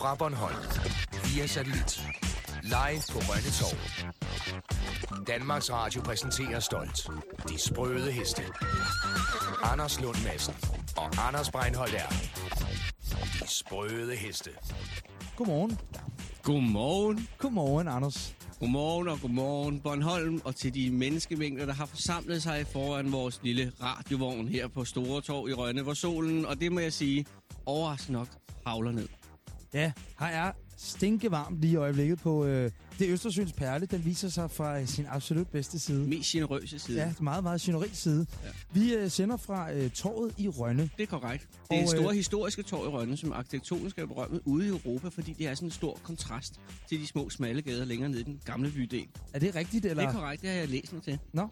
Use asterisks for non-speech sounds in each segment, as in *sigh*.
Fra Bornholm. Via satellit. Live på Rønne Torv. Danmarks Radio præsenterer stolt. De sprøde heste. Anders Lund Madsen og Anders Breinholt er. De sprøde heste. Godmorgen. Godmorgen. Godmorgen, Anders. Godmorgen og godmorgen Bornholm og til de menneskemængder, der har forsamlet sig foran vores lille radiovogn her på Store Torv i Rønne, hvor solen, og det må jeg sige, overraskende nok havler ned. Ja, her er stinkevarmt lige i øjeblikket på øh, det Østersøens perle. Den viser sig fra øh, sin absolut bedste side. Mest generøse side. Ja, meget, meget generøs side. Ja. Vi øh, sender fra øh, torvet i Rønne. Det er korrekt. Det er Og, store øh, historiske torv i Rønne, som arkitektonisk er berømmet ude i Europa, fordi det er sådan en stor kontrast til de små smalle gader længere nede i den gamle bydel. Er det rigtigt, eller? Det er korrekt, det har jeg læst mig til. Nå,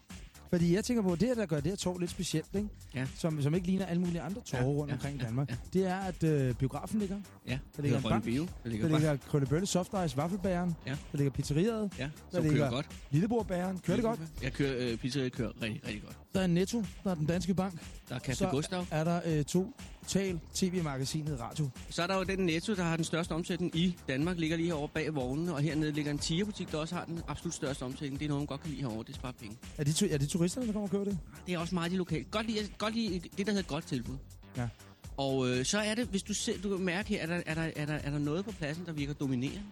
fordi jeg tænker på, at det her, der gør det her torv lidt specielt, ikke? Ja. Som, som ikke ligner alle mulige andre torve Ja, rundt ja, omkring i ja, Danmark, ja. det er, at øh, biografen ligger. Ja, Der ligger en Rønne bank. Bio. Der ligger, Der ligger Krøllebølle Soft Ice Waffelbæren. Ja. Der ligger pizzeriet. Ja, Der ligger- kører godt. Lillebror-bæren. Kører det godt? Jeg kører, øh, pizzeriet kører rigtig, rigtig godt. Der er Netto. Der er den danske bank. Der er Café Gustav. er der øh, to tal tv-magasinet Radio. Så er der jo den Netto, der har den største omsætning i Danmark, ligger lige herovre bag vognene, og hernede ligger en tierbutik, der også har den absolut største omsætning. Det er noget, man godt kan lide herovre, det sparer penge. Er det, er det turisterne, der kommer og køber det? Det er også meget de lokale. Godt lide, godt lide det, der hedder godt tilbud. Ja. Og øh, så er det, hvis du, ser, du kan mærke her, er der, er, der, er, der, er der noget på pladsen, der virker dominerende?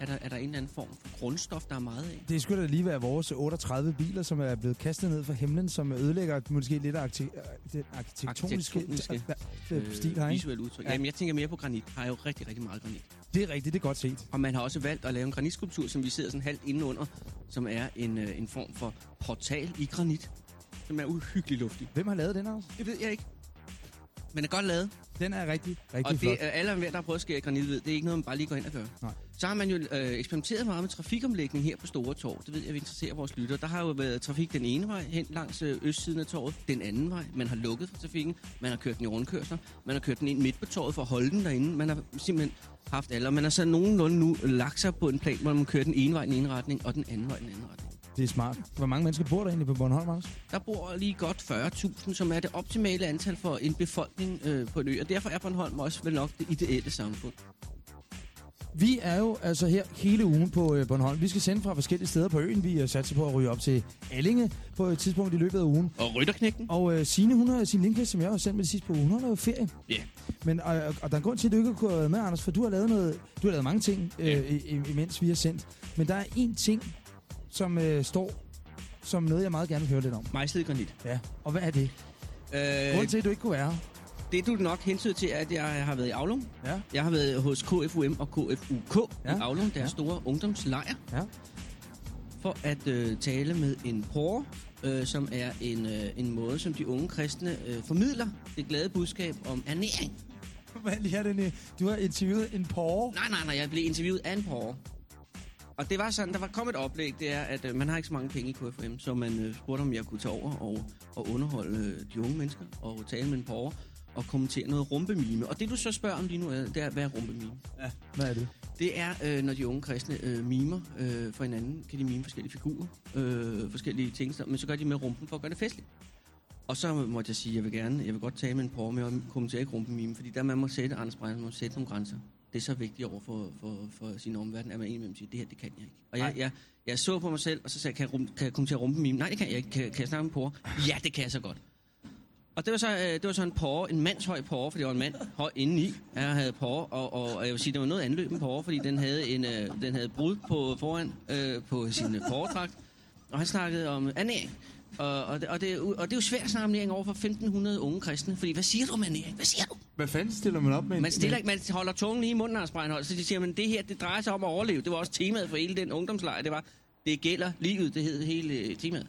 Er der, er der en eller anden form for grundstof, der er meget af? Det skulle da lige være vores 38 biler, som er blevet kastet ned fra himlen, som ødelægger måske lidt af arki- øh, den arkitektoniske Arkitektoniske, øh, stil her, ikke? visuelle udtryk. Ja. Ja. Jamen, jeg tænker mere på granit. Har jo rigtig, rigtig meget granit. Det er rigtigt, det er godt set. Og man har også valgt at lave en granitskulptur, som vi sidder sådan halvt indenunder, som er en, øh, en form for portal i granit, som er uhyggelig luftig. Hvem har lavet den, Anders? Det ved jeg ikke. Men er godt lavet. Den er rigtig, rigtig Og flot. det er alle, der har prøvet at skære granit, ved, det er ikke noget, man bare lige går ind og gør. Nej. Så har man jo øh, eksperimenteret meget med trafikomlægning her på Store Torv. Det ved jeg, vi interesserer vores lyttere. Der har jo været trafik den ene vej hen langs øh, østsiden af torvet, den anden vej. Man har lukket for trafikken, man har kørt den i rundkørsler, man har kørt den ind midt på torvet for at holde den derinde. Man har simpelthen haft alle, og man har så nogenlunde nu lagt sig på en plan, hvor man kører den ene vej i den ene retning, og den anden vej i den anden retning. Det er smart. Hvor mange mennesker bor der egentlig på Bornholm, Anders? Der bor lige godt 40.000, som er det optimale antal for en befolkning øh, på en ø, og derfor er Bornholm også vel nok det ideelle samfund. Vi er jo altså her hele ugen på øh, Bornholm. Vi skal sende fra forskellige steder på øen. Vi har sat sig på at ryge op til Allinge på et tidspunkt i løbet af ugen. Og Rytterknægten? Og øh, Signe, hun har sin Lindqvist, som jeg har sendt med det sidste på ugen, hun har jo ferie. Ja. Men, og, og, og der er en grund til, at du ikke har kunnet være med, Anders, for du har lavet, noget, du har lavet mange ting, øh, imens vi har sendt. Men der er én ting, som øh, står som noget, jeg meget gerne vil høre lidt om. Mejslet granit. Ja, og hvad er det? Øh, Grunden til, at du ikke kunne være her. det du nok hentyder til, er, at jeg har været i Aulum. Ja. Jeg har været hos KFUM og KFUK Ja. i Aulum, deres Ja. store ungdomslejr, Ja. for at øh, tale med en porre, øh, som er en, øh, en måde, som de unge kristne øh, formidler det glade budskab om ernæring. Hvad lige er det, øh, du har interviewet en porre? Nej, nej, nej, jeg blev interviewet af en porre. Og det var sådan, der var kommet et oplæg, det er, at øh, man har ikke så mange penge i KFM, så man øh, spurgte, om jeg kunne tage over og, og underholde øh, de unge mennesker og tale med en porre og kommentere noget rumpemime. Og det du så spørger om lige nu, er, det er, hvad er rumpemime? Ja. Hvad er det? Det er, øh, når de unge kristne øh, mimer øh, for hinanden, kan de mime forskellige figurer, øh, forskellige ting, men så gør de med rumpen for at gøre det festligt. Og så måtte jeg sige, at jeg vil gerne, jeg vil godt tale med en porre, men jeg kommenterer ikke rumpemime, fordi der man må sætte, Anders Brein, man må sætte nogle grænser. Det er så vigtigt over for, for, for sin omverden, at man indimellem siger, det her, det kan jeg ikke. Og jeg, jeg, jeg så på mig selv, og så sagde jeg, kan jeg, rum, kan jeg kommentere rumpemime? Nej, det kan jeg ikke. Kan, kan jeg snakke med en porre? Ja, det kan jeg så godt. Og det var så, øh, det var så en porre, en mandshøj porre, for det var en mand høj indeni. Jeg havde porre, og, og, og jeg vil sige, det var noget anløb med porre, fordi den havde, en, øh, den havde brud på foran øh, på sin øh, porredragt. Og han snakkede om ernæring. Og, og, det, og, det, og det er jo svært at snakke om ernæring over for 1500 unge kristne. Fordi, hvad siger du om ernæring? Hvad siger du? Hvad fanden stiller man op med? Man, stiller, man holder tungen lige i munden, Anders Breinholt, så de siger, men det her, det drejer sig om at overleve. Det var også temaet for hele den ungdomslejr. Det var, det gælder livet, det hed hele øh, temaet.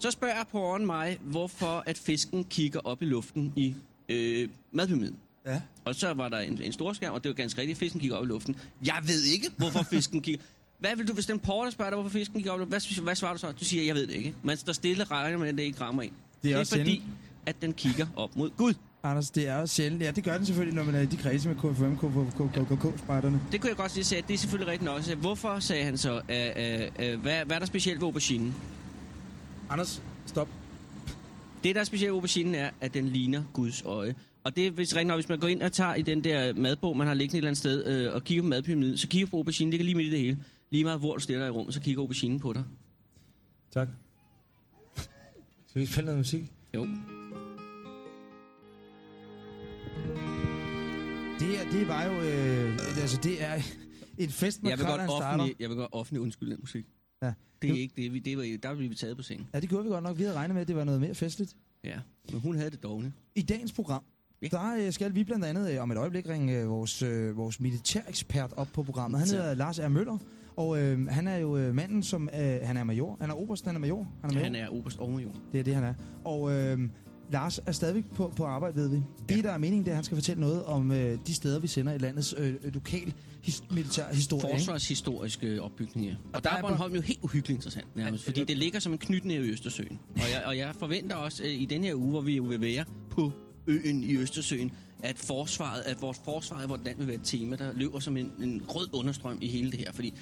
Så spørger porren mig, hvorfor at fisken kigger op i luften i øh, madpyramiden. Ja. Og så var der en, en stor skærm, og det var ganske rigtigt, fisken gik op i luften. Jeg ved ikke, hvorfor fisken kigger... Hvad vil du, hvis den porter spørger dig, hvorfor fisken gik op? Hvad, hvad svarer du så? Du siger, jeg ved det ikke. Man står stille regner med, at det ikke rammer en. Det er det er fordi, sjældent. at den kigger op mod Gud. Anders, det er også sjældent. Ja, det gør den selvfølgelig, når man er i de kredse med KFM, KKK-spejderne. Det kunne jeg godt sige, at det er selvfølgelig rigtigt nok. Så hvorfor, sagde han så, øh, øh, hvad, hvad er der specielt ved auberginen? Anders, stop. Det, der er specielt ved auberginen, er, at den ligner Guds øje. Og det er hvis, rent nok, hvis man går ind og tager i den der madbog, man har liggende et eller andet sted, øh, og kigger på madpyramiden, så kigger på aubergine, ligger lige midt i det hele. Lige meget hvor du stiller i rummet, så kigger auberginen på dig. Tak. Skal vi spille noget musik? Jo. Det her, det var jo... Øh, altså, det er et fest med Jeg vil, godt offentlig, jeg vil godt offentlig undskylde den musik. Ja. Det er Du- ikke det. Vi, det var, der blev vi taget på sengen. Ja, det gjorde vi godt nok. Vi havde regnet med, at det var noget mere festligt. Ja. Men hun havde det dogne. I dagens program, Ja. der øh, skal vi blandt andet øh, om et øjeblik ringe øh, vores, øh, vores militærekspert op på programmet. Han hedder Lars R. Møller, og øh, han er jo øh, manden, som... Øh, han er major. Han er oberst, han er major. Han er major. Han er oberst og major. Det er det, han er. Og øh, Lars er stadigvæk på, på arbejde, ved vi. Det, der er meningen, det er, at han skal fortælle noget om øh, de steder, vi sender i landets øh, lokal his, militær historie. Forsvarshistoriske opbygning, ja. Og, der der er Bornholm jo helt uhyggeligt interessant, nærmest. Ja, Fordi det- det ligger som en knytnæve i Østersøen. Og jeg, og jeg forventer også øh, i den her uge, hvor vi jo vil være på øen i Østersøen, at forsvaret, at vores forsvar i vores land vil være et tema, der løber som en, en rød understrøm i hele det her. Fordi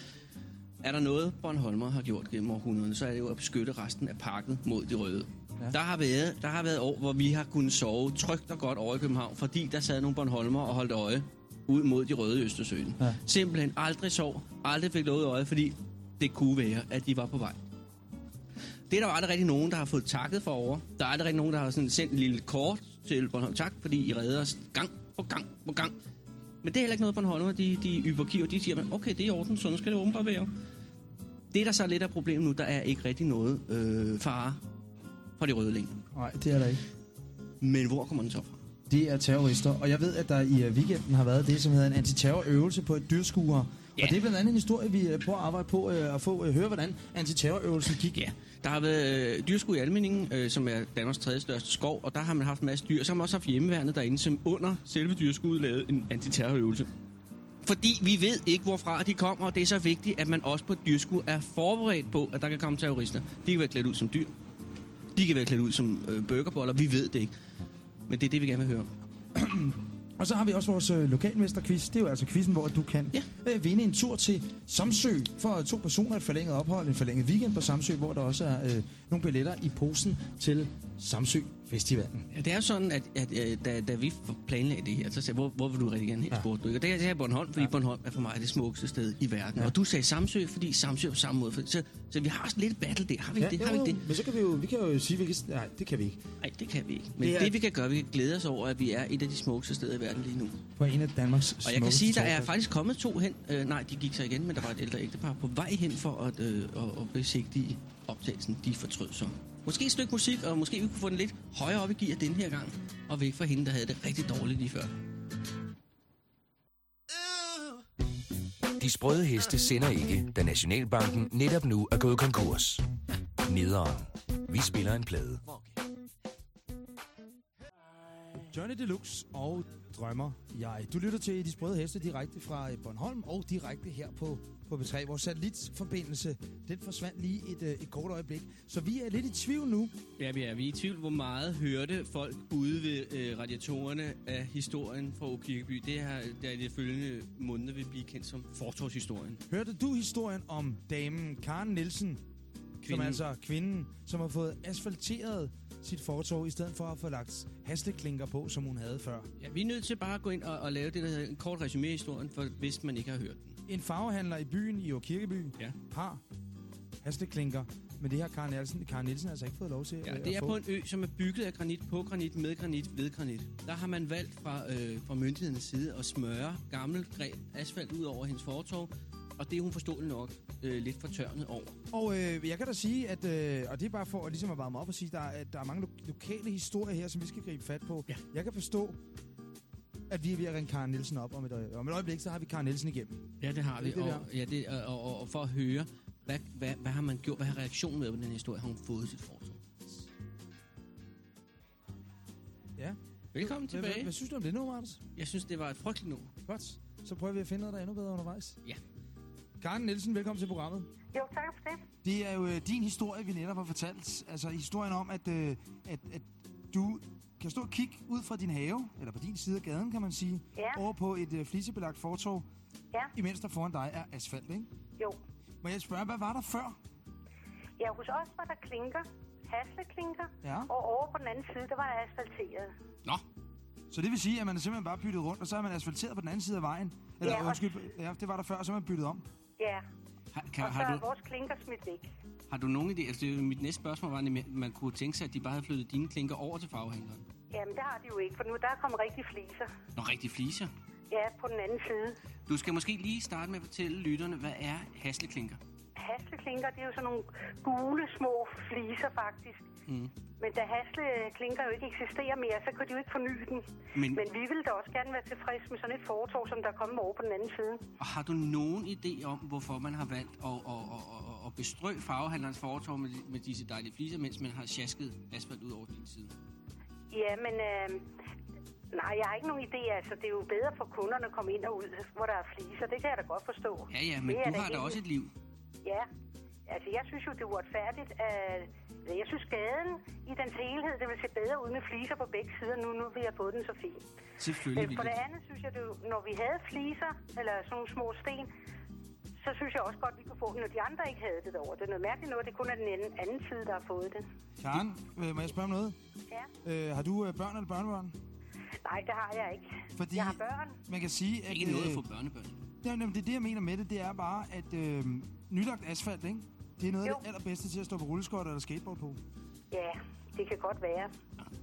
er der noget, Bornholmer har gjort gennem århundrederne, så er det jo at beskytte resten af parken mod de røde. Ja. Der, har været, der har været år, hvor vi har kunnet sove trygt og godt over i København, fordi der sad nogle Bornholmer og holdt øje ud mod de røde i Østersøen. Ja. Simpelthen aldrig sov, aldrig fik lukket øje, fordi det kunne være, at de var på vej. Det er der jo aldrig rigtig nogen, der har fået takket for over. Der er aldrig rigtig nogen, der har sådan sendt en lille kort til Bornholm. Tak, fordi I redder os gang på gang på gang. Men det er heller ikke noget, Bornholmer, de, de yber kiver. De siger, okay, det er i orden, sådan skal det åbenbart være. Det, der så er lidt af problemet nu, der er ikke rigtig noget øh, fare for de røde længder. Nej, det er der ikke. Men hvor kommer den så fra? Det er terrorister, og jeg ved, at der i øh, weekenden har været det, som hedder en antiterrorøvelse på et dyrskuer. Ja. Og det er blandt andet en historie, vi øh, prøver at arbejde på øh, at få øh, høre, hvordan antiterrorøvelsen gik. Ja, der har været øh, dyrskue i Almeningen, øh, som er Danmarks tredje største skov, og der har man haft en masse dyr. Så har også haft hjemmeværnet derinde, som under selve dyrskuddet lavede en antiterrorøvelse. Fordi vi ved ikke, hvorfra de kommer, og det er så vigtigt, at man også på dyrskud er forberedt på, at der kan komme terrorister. De kan være klædt ud som dyr. De kan være klædt ud som øh, burgerboller. Vi ved det ikke. Men det er det, vi gerne vil høre. *clears throat* Og så har vi også vores øh, lokalmesterquiz. Det er jo altså quizzen, hvor du kan Ja. øh, vinde en tur til Samsø for to personer, et forlænget ophold, en forlænget weekend på Samsø, hvor der også er øh, nogle billetter i posen til Samsø Festivalen. Ja, det er jo sådan, at, at, at da, da vi planlagde det her, så sagde jeg, hvor, hvor vil du rigtig gerne hen, Ja. ja. ikke? Og det er, det er Bornholm, fordi Ja. ja. Bornholm er for mig det smukkeste sted i verden. Ja. Ja. Og du sagde Samsø, fordi Samsø er på samme måde. Så, så vi har lidt battle der. Har vi ikke det? Har vi ikke det? Men så kan vi jo, vi kan jo sige, hvilket... Nej, det kan vi ikke. Nej, det kan vi ikke. Men Det er- det vi kan gøre, vi kan glæde os over, at vi er et af de smukkeste steder i verden lige nu. På en af Danmarks Og jeg kan sige, der er faktisk kommet to hen. Øh, nej, de gik så igen, men der var et ældre ægtepar på vej hen for at, øh, at, at besigtige optagelsen. De fortrød så. Måske et stykke musik, og måske vi kunne få den lidt højere op i gear den her gang. Og væk fra hende, der havde det rigtig dårligt lige før. De sprøde heste sender ikke, da Nationalbanken netop nu er gået konkurs. Nederen. Vi spiller en plade. Johnny Deluxe og Drømmer jeg. Du lytter til De Sprøde Heste direkte fra øh, Bornholm og direkte her på, på B3. Vores satellitforbindelse, den forsvandt lige et, øh, et kort øjeblik. Så vi er lidt i tvivl nu. Ja, vi er. Vi er i tvivl, hvor meget hørte folk ude ved øh, radiatorerne af historien fra Åkirkeby. Det her, der i de følgende måneder vil blive kendt som fortorvshistorien. Hørte du historien om damen Karen Nielsen, som Kvinden. er altså kvinden, som har fået asfalteret sit fortov, i stedet for at få lagt hasteklinker på, som hun havde før. Ja, vi er nødt til bare at gå ind og, og lave det, der hedder en kort resumé af historien, for hvis man ikke har hørt den. En farvehandler i byen i Kirkeby Ja. har hasteklinker, men det har Karen Nielsen, Karen Nielsen altså ikke fået lov til Ja, øh, det at er få. på en ø, som er bygget af granit, på granit, med granit, ved granit. Der har man valgt fra, øh, fra myndighedernes side at smøre gammel greb asfalt ud over hendes fortov, og det er hun forståeligt nok øh, lidt fortørnet over. Og øh, jeg kan da sige, at, øh, og det er bare for at, ligesom at varme op og sige, der er, at der er mange lo- lokale historier her, som vi skal gribe fat på. Ja. Jeg kan forstå, at vi er ved at ringe Karen Nielsen op om et, øje- om et øjeblik, så har vi Karen Nielsen igennem. Ja, det har vi. Det det og, ja, det, og, og, og, for at høre, hvad, hvad, hvad har man gjort, hvad har reaktionen været på den historie, har hun fået sit fortov? Ja. Velkommen Hvad, hvad, tilbage. hvad synes du om det nu, Martins? Jeg synes, det var et frygteligt nummer. Godt. Så prøver vi at finde noget, der er endnu bedre undervejs. Ja. Karen Nielsen, velkommen til programmet. Jo, tak for det. Det er jo øh, din historie, vi netop har fortalt. Altså historien om, at, øh, at, at du kan stå og kigge ud fra din have, eller på din side af gaden, kan man sige, Ja. over på et øh, flisebelagt fortov, Ja, imens der foran dig er asfalt, ikke? jo. Må jeg spørge, hvad var der før? Ja, hos os var der klinker, hasleklinker, Ja. og over på den anden side, der var der asfalteret. Nå, Så det vil sige, at man er simpelthen bare byttet rundt, og så er man asfalteret på den anden side af vejen? Eller Ja, undskyld, ja, det var der før, og så er man byttet om. Ja, Har, kan, og så har, er du, vores klinker smidt væk. har du nogen idé? Altså, mit næste spørgsmål var, at man kunne tænke sig, at de bare havde flyttet dine klinker over til farvehandleren. Jamen, det har de jo ikke, for nu der er kommet rigtig fliser. Nå, rigtig fliser. Ja, på den anden side. Du skal måske lige starte med at fortælle lytterne, hvad er hasleklinker? Hasleklinker, det er jo sådan nogle gule små fliser faktisk. Mm. Men da hasleklinker jo ikke eksisterer mere, så kunne de jo ikke forny den. Men, Men vi ville da også gerne være tilfredse med sådan et foretog, som der er kommet over på den anden side. og har du nogen idé om, hvorfor man har valgt at, at, at, at, at bestrø farvehandlerens foretog med, med disse dejlige fliser, mens man har sjasket asfalt ud over din side? Ja, men øh, nej, jeg har ikke nogen idé. Altså, det er jo bedre for kunderne at komme ind og ud, hvor der er fliser. Det kan jeg da godt forstå. Ja, ja, men Det du har da helt- også et liv. Ja, altså jeg synes jo, det er uretfærdigt. At, jeg synes, gaden i dens helhed, det vil se bedre ud med fliser på begge sider, nu, nu vi har fået den så fin. Selvfølgelig Øh, For det det. andet synes jeg, det, jo- når vi havde fliser, eller sådan nogle små sten, så synes jeg også godt, vi kunne få den, når de andre ikke havde det derovre. Det er noget mærkeligt noget, det kun er den anden, anden side, der har fået det. Karen, øh, må jeg spørge om noget? Ja. Øh, har du øh, børn eller børnebørn? Nej, det har jeg ikke. Fordi Jeg har børn. man kan sige, at... Ikke noget øh, for børnebørn. Jamen, jamen, det er det, jeg mener med det. Det er bare, at øh, nylagt asfalt, ikke? Det er noget af Jo. det allerbedste til at stå på rulleskøjter eller skateboard på. Ja, det kan godt være.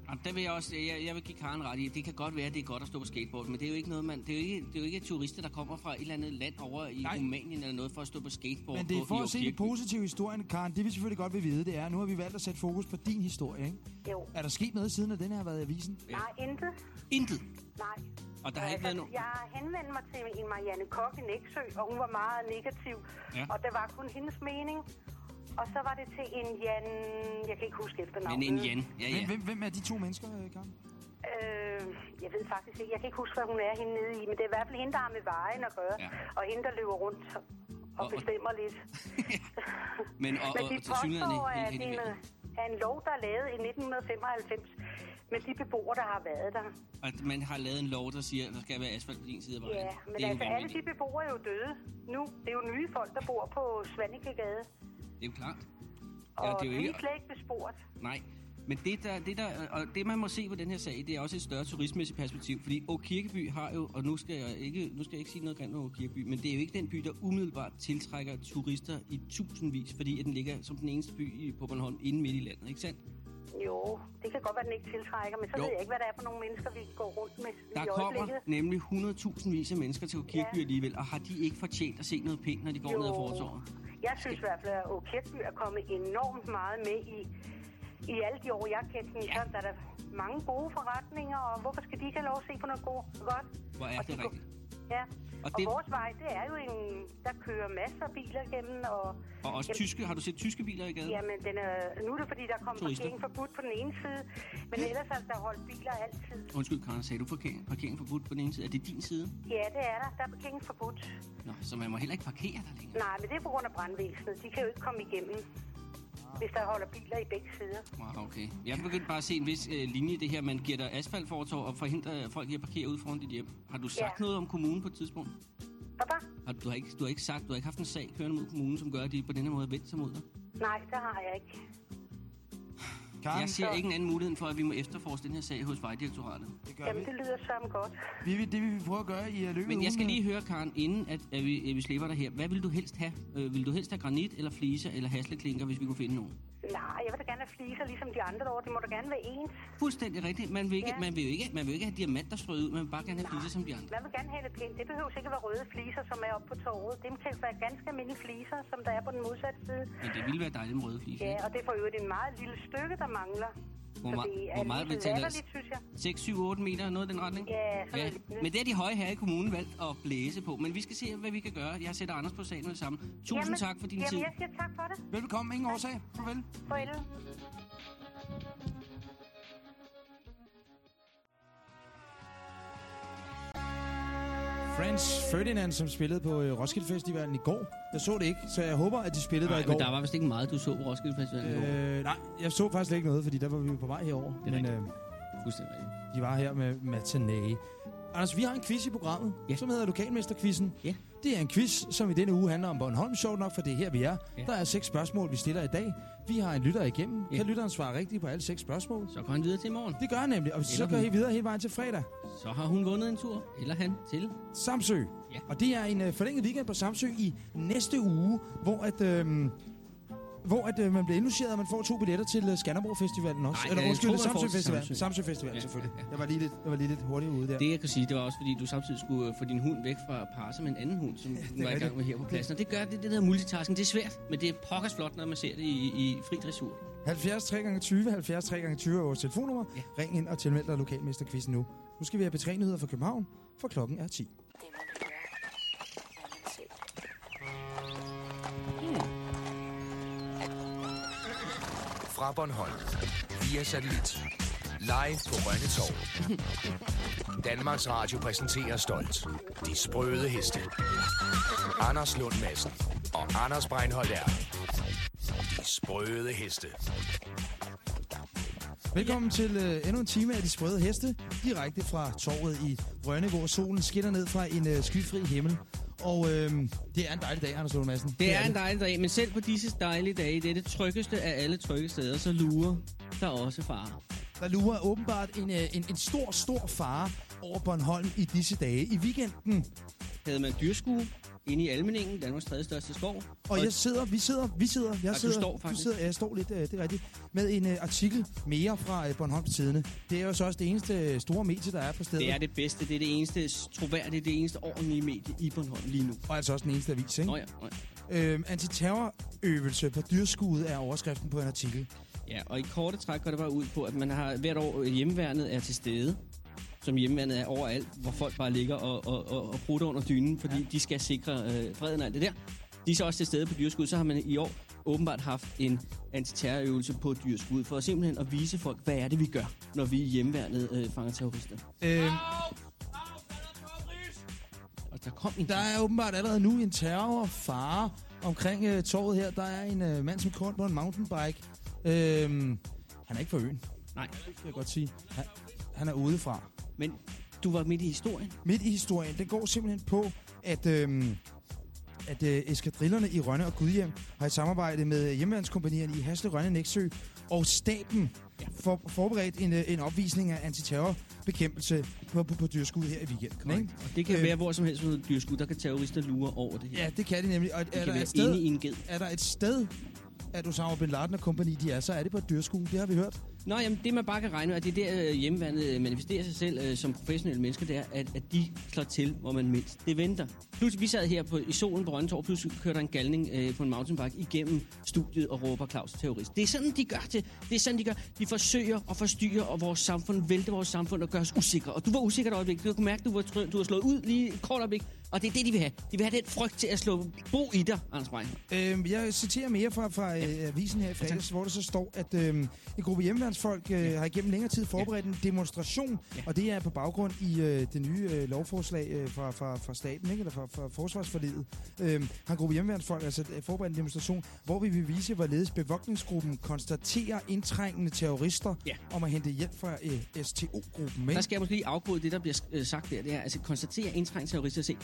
Og der vil jeg også, jeg, jeg vil give Karen ret i, det kan godt være, at det er godt at stå på skateboard, men det er jo ikke noget, man, det er jo ikke, det er jo ikke turister, der kommer fra et eller andet land over i Nej. Rumænien eller noget for at stå på skateboard Men det er på, for i at se det positive historien, Karen. Det vi selvfølgelig godt vil vide, det er, at nu har vi valgt at sætte fokus på din historie, ikke? Jo. Er der sket noget siden, at den her har været i avisen? Nej, intet. Intet. Nej. Og der har ikke været nogen... Jeg henvendte mig til en Marianne Kok i Næksø, og hun var meget negativ. Ja. Og det var kun hendes mening. Og så var det til en Jan... Jeg kan ikke huske efternavnet. Men en Jan, ja Hvem, ja. hvem, hvem er de to mennesker, øh, Karen? Øh, jeg ved faktisk ikke. Jeg kan ikke huske, hvad hun er hende nede i. Men det er i hvert fald hende, der har med vejen at gøre. Ja. Ja. Og hende, der løber rundt og, og Og- bestemmer lidt. *laughs* Men og, *laughs* Men de og påstår, at det er er en lov, der er lavet i 1995 med de beboere, der har været der. At man har lavet en lov, der siger, at der skal være asfalt på din side af vejen. Ja, men det altså alle de beboere er jo døde nu. Det er jo nye folk, der bor på Svannikegade. Det er jo klart. Og Ja, det er jo ikke... slet ikke bespurgt. Nej, men det, der, det, der, og det man må se på den her sag, det er også et større turistmæssigt perspektiv, fordi Åkirkeby har jo, og nu skal jeg ikke, nu skal jeg ikke sige noget grimt om Åkirkeby, men det er jo ikke den by, der umiddelbart tiltrækker turister i tusindvis, fordi at den ligger som den eneste by på Bornholm inde midt i landet, ikke sandt? Jo, det kan godt være, den ikke tiltrækker, men så Jo. ved jeg ikke, hvad det er for nogle mennesker, vi går rundt med Der i kommer øjeblikket. nemlig 100.000 af mennesker til Åkirkeby Ja. alligevel, og har de ikke fortjent at se noget pænt, når de går Jo. ned ad fortorvet? Jeg synes i hvert fald, at Åkirkby er kommet enormt meget med i, i alle de år, jeg har kendt den. Ja. Så der er der mange gode forretninger, og hvorfor skal de ikke have lov at se på noget go- godt? Hvor er Og det de rigtigt? Ja, Og og, det- vores vej, det er jo en... Der kører masser af biler igennem, og... Og også Jamen, tyske, har du set tyske biler i gaden? Jamen, den er, nu er det fordi, der er kommet Turister. parkering forbudt på den ene side, men ellers er der holdt biler altid. Undskyld, Karen, sagde du parkering, parkering forbudt på den ene side? Er det din side? Ja, det er der. Der er parkering forbudt. Nå, så man må heller ikke parkere der længere. Nej, men det er på grund af brandvæsenet. De kan jo ikke komme igennem, hvis der holder biler i begge sider. Wow, okay. Jeg er begyndt bare at se en vis øh, linje i det her. Man giver dig asfaltfortov og forhindrer folk i at parkere ud foran dit hjem. Har du sagt Ja. noget om kommunen på et tidspunkt? Der? Har du, du, har ikke, du har ikke sagt, du har ikke haft en sag kørende mod kommunen, som gør, at de på denne måde vendt sig mod dig? Nej, det har jeg ikke. Karen, Jeg ser så- ikke en anden mulighed for, at vi må efterforske den her sag hos Vejdirektoratet. det gør Jamen, vi. det lyder sammen godt. Vi vil, det vil vi prøve at gøre i løbet af Men jeg skal lige høre, Karen, inden at, at, vi, at vi slipper dig her. Hvad vil du helst have? Øh, vil du helst have granit, eller fliser, eller hasleklinker, hvis vi kunne finde nogen? Nej, jeg vil da gerne have fliser, ligesom de andre derovre. Det må da gerne være ens. Fuldstændig rigtigt. Man vil, ikke, Ja. man vil jo ikke, man vil jo ikke have diamanter strøget ud, man vil bare gerne have fliser som de andre. Man vil gerne have det pænt. Det behøver ikke være røde fliser, som er oppe på torvet. Det kan være ganske almindelige fliser, som der er på den modsatte side. Men det ville være dejligt med røde fliser. Ja, ikke? og det er for øvrigt en meget lille stykke, der mangler. Hvor, ma- det er hvor meget vil jeg. 6, 7, 8 meter, noget i den retning? Ja, ja. Men det er de høje her i kommunen valgt at blæse på. Men vi skal se, hvad vi kan gøre. Jeg sætter Anders på sagen med det samme. Tusind jamen, tak for din jamen, tid. jeg siger tak for det. Velbekomme, ingen årsag. Farvel. Farvel. Franz Ferdinand, som spillede på øh, Roskilde Festivalen i går. Jeg så det ikke, så jeg håber, at de spillede der i Nej, går. men der var vist ikke meget, du så på Roskilde Festival i går. Øh, nej, jeg så faktisk ikke noget, fordi der var vi på vej herover. Det er Men rigtigt. øh, Fuldstændig rigtigt. de var her med matinee. Anders, vi har en quiz i programmet, Ja. som hedder Lokalmesterquizzen. Ja. Det er en quiz, som i denne uge handler om Bornholm. Sjovt nok, for det er her, vi er. Ja. Der er seks spørgsmål, vi stiller i dag. Vi har en lytter igennem. Ja. Kan lytteren svare rigtigt på alle seks spørgsmål? Så går han videre til morgen. Det gør han nemlig, og så Eller går hun. I videre hele vejen til fredag. Så har hun vundet en tur, eller han, til. Samsø. Ja. Og det er en øh, forlænget weekend på Samsø i næste uge, hvor at... Øh, hvor at, øh, man bliver indlogeret, og man får to billetter til øh, Skanderborg Festivalen også. Nej, Eller jeg undskyld, tror, Samsø Festival. Samsø. Samsø Festival, Ja, selvfølgelig. ja, ja. Jeg var lige lidt, jeg var lige lidt hurtigt ude der. Det jeg kan sige, det var også fordi, du samtidig skulle øh, få din hund væk fra parser med en anden hund, som *laughs* du var i gang med her på pladsen. Og det gør det, det der multitasking. Det er svært, men det er pokkers flot, når man ser det i, i fri dressur. 70 3 gange 20 70 3 gange 20 er vores telefonnummer. Ja. Ring ind og tilmeld dig lokalmesterquizzen nu. Nu skal vi have betrænyheder fra København, for klokken er 10. Fra Bornholm. Via satellit. Live på Rønne Torv. Danmarks Radio præsenterer stolt. De sprøde heste. Anders Lund Madsen og Anders Breinholt er. De sprøde heste. Velkommen til øh, endnu en time af De Sprøde Heste, direkte fra torvet i Rønne, hvor solen skinner ned fra en øh, skyfri himmel. Og øh, det er en dejlig dag, Anders Lund Madsen. Det er en dejlig dag, men selv på disse dejlige dage, det er det tryggeste af alle trygge steder, så lurer der også far. Der lurer åbenbart en, øh, en, en stor, stor fare over Bornholm i disse dage. I weekenden Havde man dyrskue inde i Almeningen, Danmarks tredje største skov. Og jeg sidder, vi sidder, vi sidder, jeg du sidder, står du faktisk. sidder, ja, jeg står lidt, øh, det er rigtigt, med en uh, artikel mere fra uh, Bornholms Tidene. Det er jo så også det eneste øh, store medie, der er på stedet. Det er det bedste, det er det eneste troværdige, det eneste ordentlige medie i Bornholm lige nu. Og altså også den eneste avis, ikke? Nå ja, nå ja. Øhm, antiterrorøvelse på dyrskuet er overskriften på en artikel. Ja, og i korte træk går det bare ud på, at man har hvert år øh, hjemmeværnet er til stede. Som hjemmeværnet er overalt, hvor folk bare ligger og, og, og, og prutter under dynen, fordi ja. de skal sikre øh, freden og alt det der. De er så også til stede på dyrskud. Så har man i år åbenbart haft en antiterrorøvelse på dyrskud, for simpelthen at vise folk, hvad er det, vi gør, når vi i hjemmeværnet øh, fanger terrorister. Øhm, Og der kom en... der er åbenbart allerede nu en terrorfare omkring øh, torvet her. Der er en øh, mand, som kører på en mountainbike. Øhm, han er ikke fra øen, Nej, det kan jeg godt sige. Han, han er udefra. Men du var midt i historien. midt i historien, den går simpelthen på, at, øhm, at øh, eskadrillerne i Rønne og Gudhjem har i samarbejde med hjemmeværnskompanierne i Hasle, Rønne, Næksø og staten Ja. for, forberedt en, øh, en opvisning af antiterrorbekæmpelse på, på, på dyrskud her i weekenden. Ikke? Og det kan Øh. være hvor som helst med dyrskud, der kan terrorister lure over det her. Ja, det kan de nemlig. Og de er kan der, være et sted, i en ged. er der et sted, at Osama Bin Laden og kompagni, de er, så er det på et dyrskud. Det har vi hørt. Nå, jamen, det man bare kan regne med, at det er der øh, hjemmeværnet øh, manifesterer sig selv øh, som professionelle mennesker, det er, at, at de slår til, hvor man mindst det venter. Pludselig, vi sad her på, i solen på Rønnetorv, pludselig kørte der en galning øh, på en mountainbike igennem studiet og råber Claus terrorist. Det er sådan, de gør det. Det er sådan, de gør. De forsøger at forstyrre og vores samfund, vælte vores samfund og gøre os usikre. Og du var usikker et øjeblik. Du kunne mærke, du var, du var slået ud lige et kort øjeblik. Og det er det, de vil have. De vil have den frygt til at slå bo i dig, Anders Breinholt. Øhm, jeg citerer mere fra, fra øh, avisen her i fredags, hvor der så står, at øhm, en gruppe hjemmeværnsfolk øh, har igennem længere tid forberedt en demonstration, Ja. og det er på baggrund i øh, det nye øh, lovforslag øh, fra, fra, fra staten, ikke? eller fra, fra forsvarsforledet. Øhm, har en gruppe hjemmeværnsfolk altså øh, forberedt en demonstration, hvor vi vil vise, hvorledes bevogtningsgruppen konstaterer indtrængende terrorister Ja. om at hente hjælp fra øh, STO-gruppen. Der skal jeg måske lige afkode det, der bliver øh, sagt der. Det er altså konstatere indtrængt terrorister se.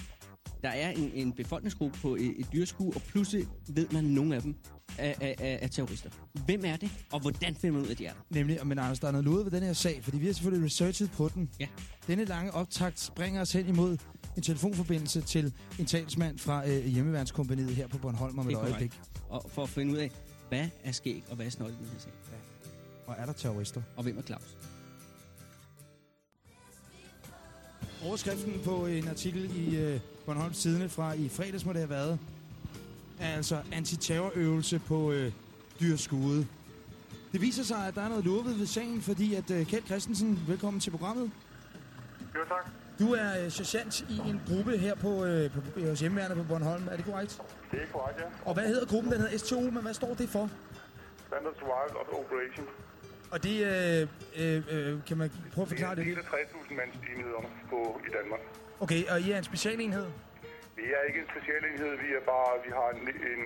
Der er en, en befolkningsgruppe på et, et dyrskue, og pludselig ved man, at nogle af dem er, er, er, er terrorister. Hvem er det, og hvordan finder man ud af, at de er der? Nemlig, men Anders, der er noget luret ved den her sag, fordi vi har selvfølgelig researchet på den. Ja. Denne lange optakt bringer os hen imod en telefonforbindelse til en talsmand fra øh, hjemmeværnskompaniet her på Bornholm om et øjeblik. Og for at finde ud af, hvad er skæg, og hvad er snot i den her sag? Og er der terrorister? Og hvem er Claus? Overskriften på en artikel i øh, Bornholms Tidene fra i fredags må det have været, er altså antiterrorøvelse på øh, dyrskude. Det viser sig, at der er noget lurvet ved sagen, fordi at øh, Kjeld Christensen, velkommen til programmet. Jo, tak. Du er øh, sergeant i en gruppe her på, øh, på, på hos hjemmeværende på Bornholm. Er det korrekt? Det er korrekt, ja. Og hvad hedder gruppen? Den hedder STO, men hvad står det for? Standard Survival of Operation. Og det øh, øh, øh, kan man prøve at Det er forklare det lidt? af 60.000 mands enhederne på, i Danmark. Okay, og I er en specialenhed? Vi er ikke en specialenhed, vi er bare, vi har en, en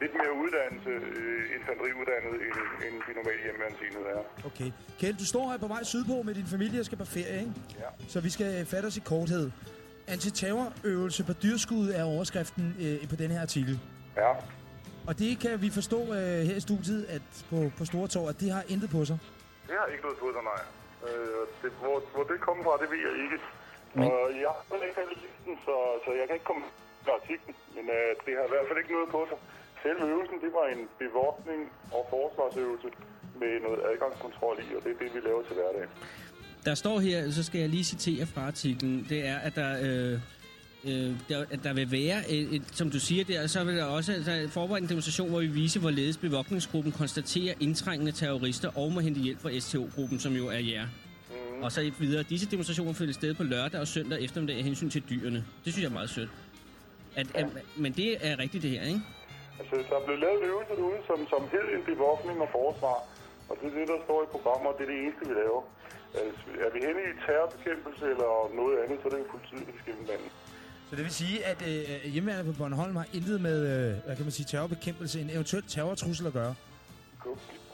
lidt mere uddannelse, øh, infanteriuddannet, end, end de normale hjemmeværnsenheder er. Okay. Kjeld, du står her på vej sydpå med din familie og skal på ferie, ikke? Ja. Så vi skal fatte os i korthed. Antiterrorøvelse på dyrskud er overskriften øh, på den her artikel. Ja, Og det kan vi forstå øh, her i studiet at på, på Store Torv, at det har intet på sig. det har ikke noget på sig, nej. Øh, det, hvor, hvor det kommer fra, det ved jeg ikke. Men- Og jeg har ikke læst den, så, så jeg kan ikke komme med artiklen. Men øh, det har i hvert fald ikke noget på sig. Selve øvelsen, det var en bevogtning og forsvarsøvelse med noget adgangskontrol i, og det er det, vi laver til hverdag. Der står her, så skal jeg lige citere fra artiklen, det er, at der... Øh Øh, der, der vil være, et, et, som du siger der, så vil der også altså, forberede en demonstration, hvor vi viser, hvorledes bevogtningsgruppen konstaterer indtrængende terrorister og må hente hjælp fra STO-gruppen, som jo er jer. Mm. Og så et videre. Disse demonstrationer finder sted på lørdag og søndag eftermiddag af hensyn til dyrene. Det synes jeg er meget sødt. At, ja. at, men det er rigtigt det her, ikke? Altså, der er blevet lavet øvelser derude, som, som hed en bevogtning og forsvar. Og det er det, der står i programmet, og det er det eneste, vi laver. Altså, er vi henne i terrorbekæmpelse eller noget andet, så er det jo politiet, der skal landet. Så det vil sige, at øh, hjemmeværende på Bornholm har intet med, øh, hvad kan man sige, terrorbekæmpelse, en eventuel terrortrussel at gøre.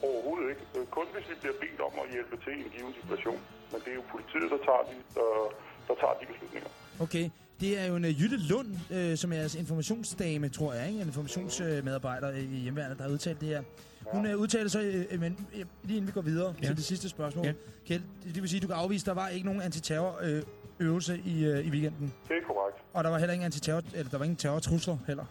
Overhovedet ikke. Øh, Kun hvis vi bliver bedt om at hjælpe til i en given situation. Men det er jo politiet, der tager de, der, der tager de beslutninger. Okay, det er jo en uh, Jytte Lund, øh, som er jeres informationsdame, tror jeg, ikke? En informationsmedarbejder øh, i hjemmeværende, der har udtalt det her. Hun øh, udtaler så, øh, øh, men øh, lige inden vi går videre ja. til det sidste spørgsmål. Ja. Kjeld, det vil sige, at du kan afvise, at der var ikke nogen antiterrorøvelse øh, øvelse i, øh, i weekenden. Det er korrekt. Og der var heller ingen antiterror, eller der var ingen terrortrusler heller.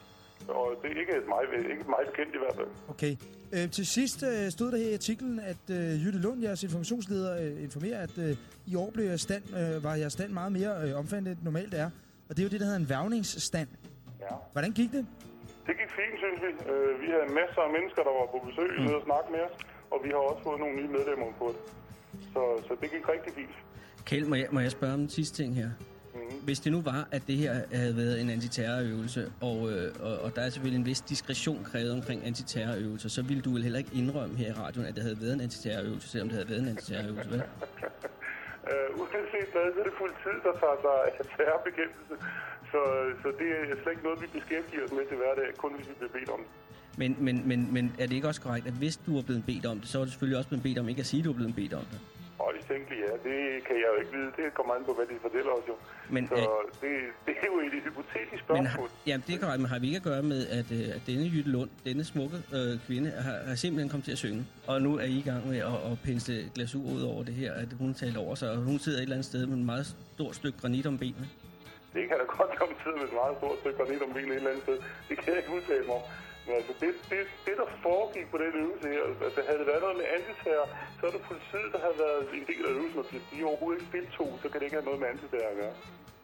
Og det er ikke mig, ikke mig bekendt i hvert fald. Okay. Øh, til sidst øh, stod der her i artiklen, at øh, Jytte Lund, jeres informationsleder, øh, informerer, at øh, i år blev jeres stand, øh, var jeres stand meget mere øh, omfattende, end normalt er. Og det er jo det, der hedder en værvningsstand. Ja. Hvordan gik det? Det gik fint, synes vi. Øh, vi havde masser af mennesker, der var på besøg mm. og snakke med os. Og vi har også fået nogle nye medlemmer på det. Så, så det gik rigtig fint. Kjeld, må jeg, må jeg spørge om en sidste ting her? Mhm. Hvis det nu var, at det her havde været en antiterrorøvelse, og, øh, og, og der er selvfølgelig en vis diskretion krævet omkring antiterrorøvelser, så ville du vel heller ikke indrømme her i radioen, at det havde været en antiterrorøvelse, selvom det havde været en antiterrorøvelse, vel? *laughs* Øh, uanset hvad, så er det politiet, der tager sig af terrorbekæmpelse. Så, så det er slet ikke noget, vi beskæftiger os med til hverdag, kun hvis vi bliver bedt om det. Men, men, men, men er det ikke også korrekt, at hvis du er blevet bedt om det, så er du selvfølgelig også blevet bedt om ikke at sige, at du er blevet bedt om det? Tænkelig, ja, det kan jeg jo ikke vide. Det kommer an på, hvad de fortæller os jo. Men, så øh, det, det er jo et hypotetisk Men spørgsmål. har, jamen, det er korrekt, men har vi ikke at gøre med, at, øh, at denne Jytte Lund, denne smukke øh, kvinde, har, har simpelthen kommet til at synge? Og nu er I i gang med at, at pensle glasur ud over det her, at hun taler over sig, og hun sidder et eller andet sted med et meget stort stykke granit om benene. Det kan da godt komme til med et meget stort stykke granit om benet et eller andet sted. Det kan jeg ikke udtale mig om. Men altså, det, det, det der foregik på den øvelse her, altså havde det været noget med antiterror, så er det politiet, der har været en del af øvelsen, og hvis de overhovedet ikke deltog, så kan det ikke have noget med antiterror at gøre.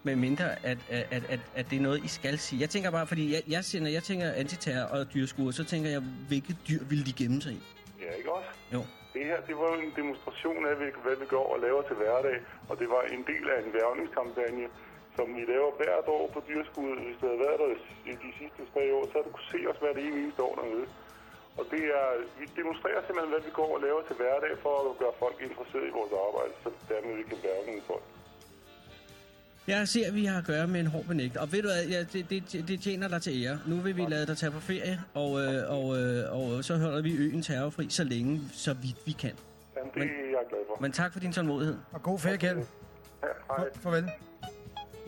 Men mindre, at, at, at, at, det er noget, I skal sige. Jeg tænker bare, fordi jeg, jeg, siger, når jeg tænker antiterror og dyrskuer, så tænker jeg, hvilke dyr ville de gemme sig i? Ja, ikke også? Jo. Det her, det var en demonstration af, hvad- hvad vi går og laver til hverdag, og det var en del af en værvningskampagne, som vi laver hvert år på dyrskuddet. Hvis det havde været der i de sidste tre år, så havde du kunne se os hvert eneste år dernede. Og det er, vi demonstrerer simpelthen, hvad vi går og laver til hverdag, for at gøre folk interesseret i vores arbejde, så dermed vi kan værve nogle folk. Jeg ser, at vi har at gøre med en hård benægt. Og ved du hvad, ja, det, det, det tjener dig til ære. Nu vil vi lade dig tage på ferie, og, øh, og, øh, og så holder vi øen terrorfri så længe, så vidt vi kan. Jamen, det Men- er jeg glad for. Men tak for din tålmodighed. Og god ferie, Kjeld. Ja, hej. For, farvel.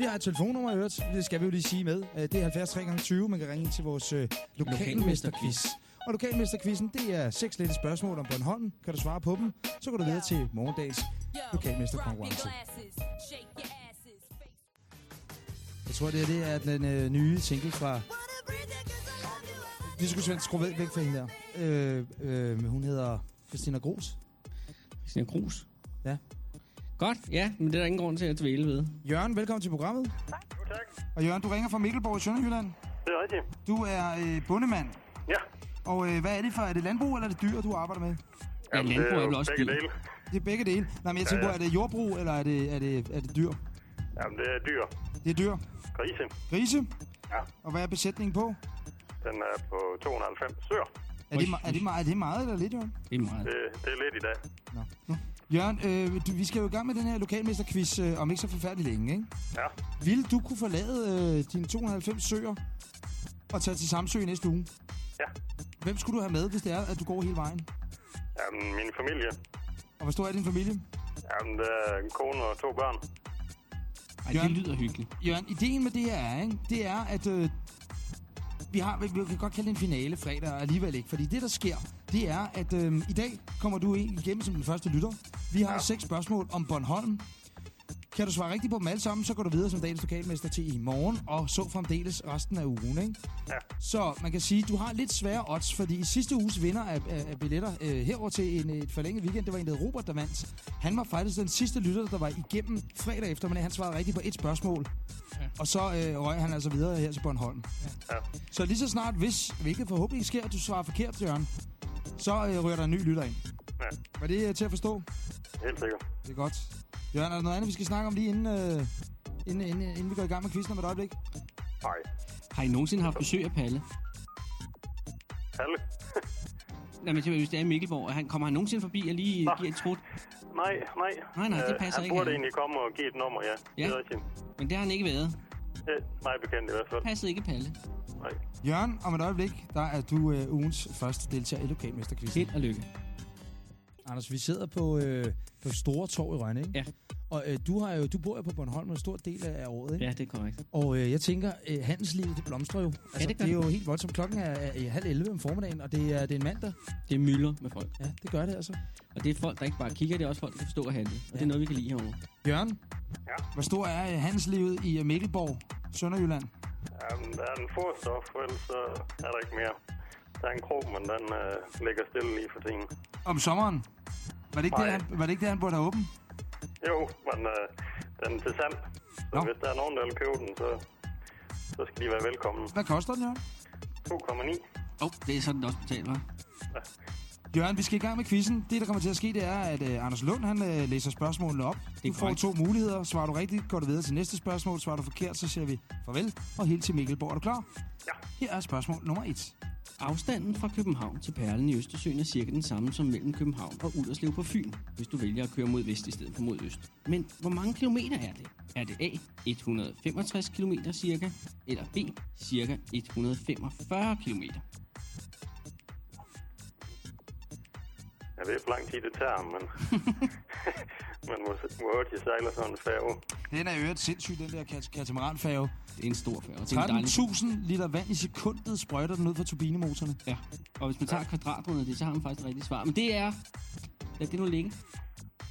Vi har et telefonnummer i øvrigt, det skal vi jo lige sige med. Øh, Det er 70 3 gange 20 Man kan ringe ind til vores øh, lokalmesterquiz. Og lokalmesterquizzen, det er seks lette spørgsmål om Bornholm. Kan du svare på dem, så går du videre til morgendags lokalmesterkonkurrence. Jeg tror, det, er, det er den øh, nye single fra... Vi skulle skrue væk, væk fra hende der. Øh, øh, hun hedder Christina Gros. Christian Krus. Ja. Godt, ja, men det er der ingen grund til at dvæle ved. Jørgen, velkommen til programmet. Tak. Og Jørgen, du ringer fra Mikkelborg i Sønderjylland. Det er rigtigt. Du er øh, bundemand. Ja. Og øh, hvad er det for? Er det landbrug eller er det dyr, du arbejder med? Ja, landbrug er vel også dyr. dele. Det er begge dele. Nej, men jeg tænker Ja, på, ja. er det jordbrug, eller er det, er det, er det dyr? Jamen, det er dyr. Det er dyr. Grise. Grise? Ja. Og hvad er besætningen på? Den er på 290 søer. Er det, er, det, me- er det meget eller lidt, Jørgen? Det er meget. Det, det er lidt i dag. Nå. Nå. Jørgen, øh, du, vi skal jo i gang med den her lokalmesterquiz øh, om ikke så forfærdeligt længe, ikke? Ja. Vil du kunne forlade øh, dine 290 søer og tage til Samsø i næste uge? Ja. Hvem skulle du have med, hvis det er, at du går hele vejen? Jamen, min familie. Og hvor stor er din familie? Jamen, der er en kone og to børn. Ej, Jørgen. det lyder hyggeligt. Jørgen, ideen med det her er, ikke? det er, at øh, vi, har, vi, kan godt kalde det en finale fredag, og alligevel ikke. Fordi det, der sker, det er, at øh, i dag kommer du ind igennem som den første lytter. Vi har ja. seks spørgsmål om Bornholm. Kan du svare rigtigt på dem alle sammen, så går du videre som dagens lokalmester til i morgen, og så fremdeles resten af ugen, ikke? Ja. Så man kan sige, at du har lidt svære odds, fordi i sidste uges vinder af, af, af billetter øh, herover til en, et forlænget weekend, det var en, der Robert, der vandt. Han var faktisk den sidste lytter, der var igennem fredag eftermiddag. Han svarede rigtigt på et spørgsmål, ja. og så øh, røg han altså videre her til Bornholm. Ja. Så lige så snart, hvis, hvilket forhåbentlig sker, at du svarer forkert, Jørgen, så øh, rører der en ny lytter ind. Ja. Var det øh, til at forstå? Helt sikkert. Det er godt. Jørgen, er der noget andet, vi skal snakke om lige inden, øh, inden, inden, inden vi går i gang med quizzen om et øjeblik? Nej. Har I nogensinde haft besøg af Palle? Palle? *laughs* Nej, men hvis det er i Mikkelborg, han, kommer han nogensinde forbi og lige Nå. giver et trut? Nej, nej. Nej, nej, det Øh, passer han ikke, burde han. egentlig komme og give et nummer, ja. Ja. Det er rigtigt. Men det har han ikke været. Er mig bekendt i hvert fald. Passede ikke Palle. Nej. Jørgen, om et øjeblik, der er du øh, ugens første deltager i lokalmesterquizzen. Held og lykke. Anders, vi sidder på, øh, på Store Torv i Rønne, ikke? Ja. Og øh, du, har jo, du bor jo på Bornholm en stor del af, året, ikke? Ja, det er korrekt. Og øh, jeg tænker, øh, handelslivet, det blomstrer jo. Altså, det gør det er det. jo helt voldsomt. Klokken er, er, er halv 11 om formiddagen, og det er, det er en mandag. Det er mylder med folk. Ja, det gør det altså. Og det er folk, der ikke bare kigger, det er også folk, der kan forstå at handle. Og det Ja. er noget, vi kan lide herovre. Jørgen, Ja. hvor stor er øh, handelslivet i øh, Mikkelborg, Sønderjylland? Um, der er en forstof, for ellers så er der ikke mere. Der er en krog, men den uh, ligger stille lige for tiden. Om sommeren? Var det ikke, det, Nej. han, var det, ikke det, han burde have åben? Jo, men uh, den er til salg. Så Nå. hvis der er nogen, der vil købe den, så, så skal de være velkommen. Hvad koster den, Jørgen? 2,9. Åh, oh, det er sådan, det også betalt, hva'? Jørgen, vi skal i gang med quizzen. Det, der kommer til at ske, det er, at øh, Anders Lund han, øh, læser spørgsmålene op. er Du får to muligheder. Svarer du rigtigt, går du videre til næste spørgsmål. Svarer du forkert, så siger vi farvel og helt til Mikkelborg. Er du klar? Ja. Her er spørgsmål nummer et. Afstanden fra København til Perlen i Østersøen er cirka den samme som mellem København og Ullerslev på Fyn, hvis du vælger at køre mod vest i stedet for mod øst. Men hvor mange kilometer er det? Er det A, 165 km cirka, eller B, cirka 145 km? Jeg ved ikke, hvor lang tid det tager, men *laughs* man må, må hurtigt sejle sådan en færge. Den er i øvrigt sindssyg, den der kat- katamaranfærge. Det er en stor færge. Det er en dejlig... 13.000 liter vand i sekundet sprøjter den ud fra turbinemotorerne. Ja, og hvis man tager kvadratrundet af det, så har man faktisk et rigtigt svar. Men det er... Lad det nu ligge.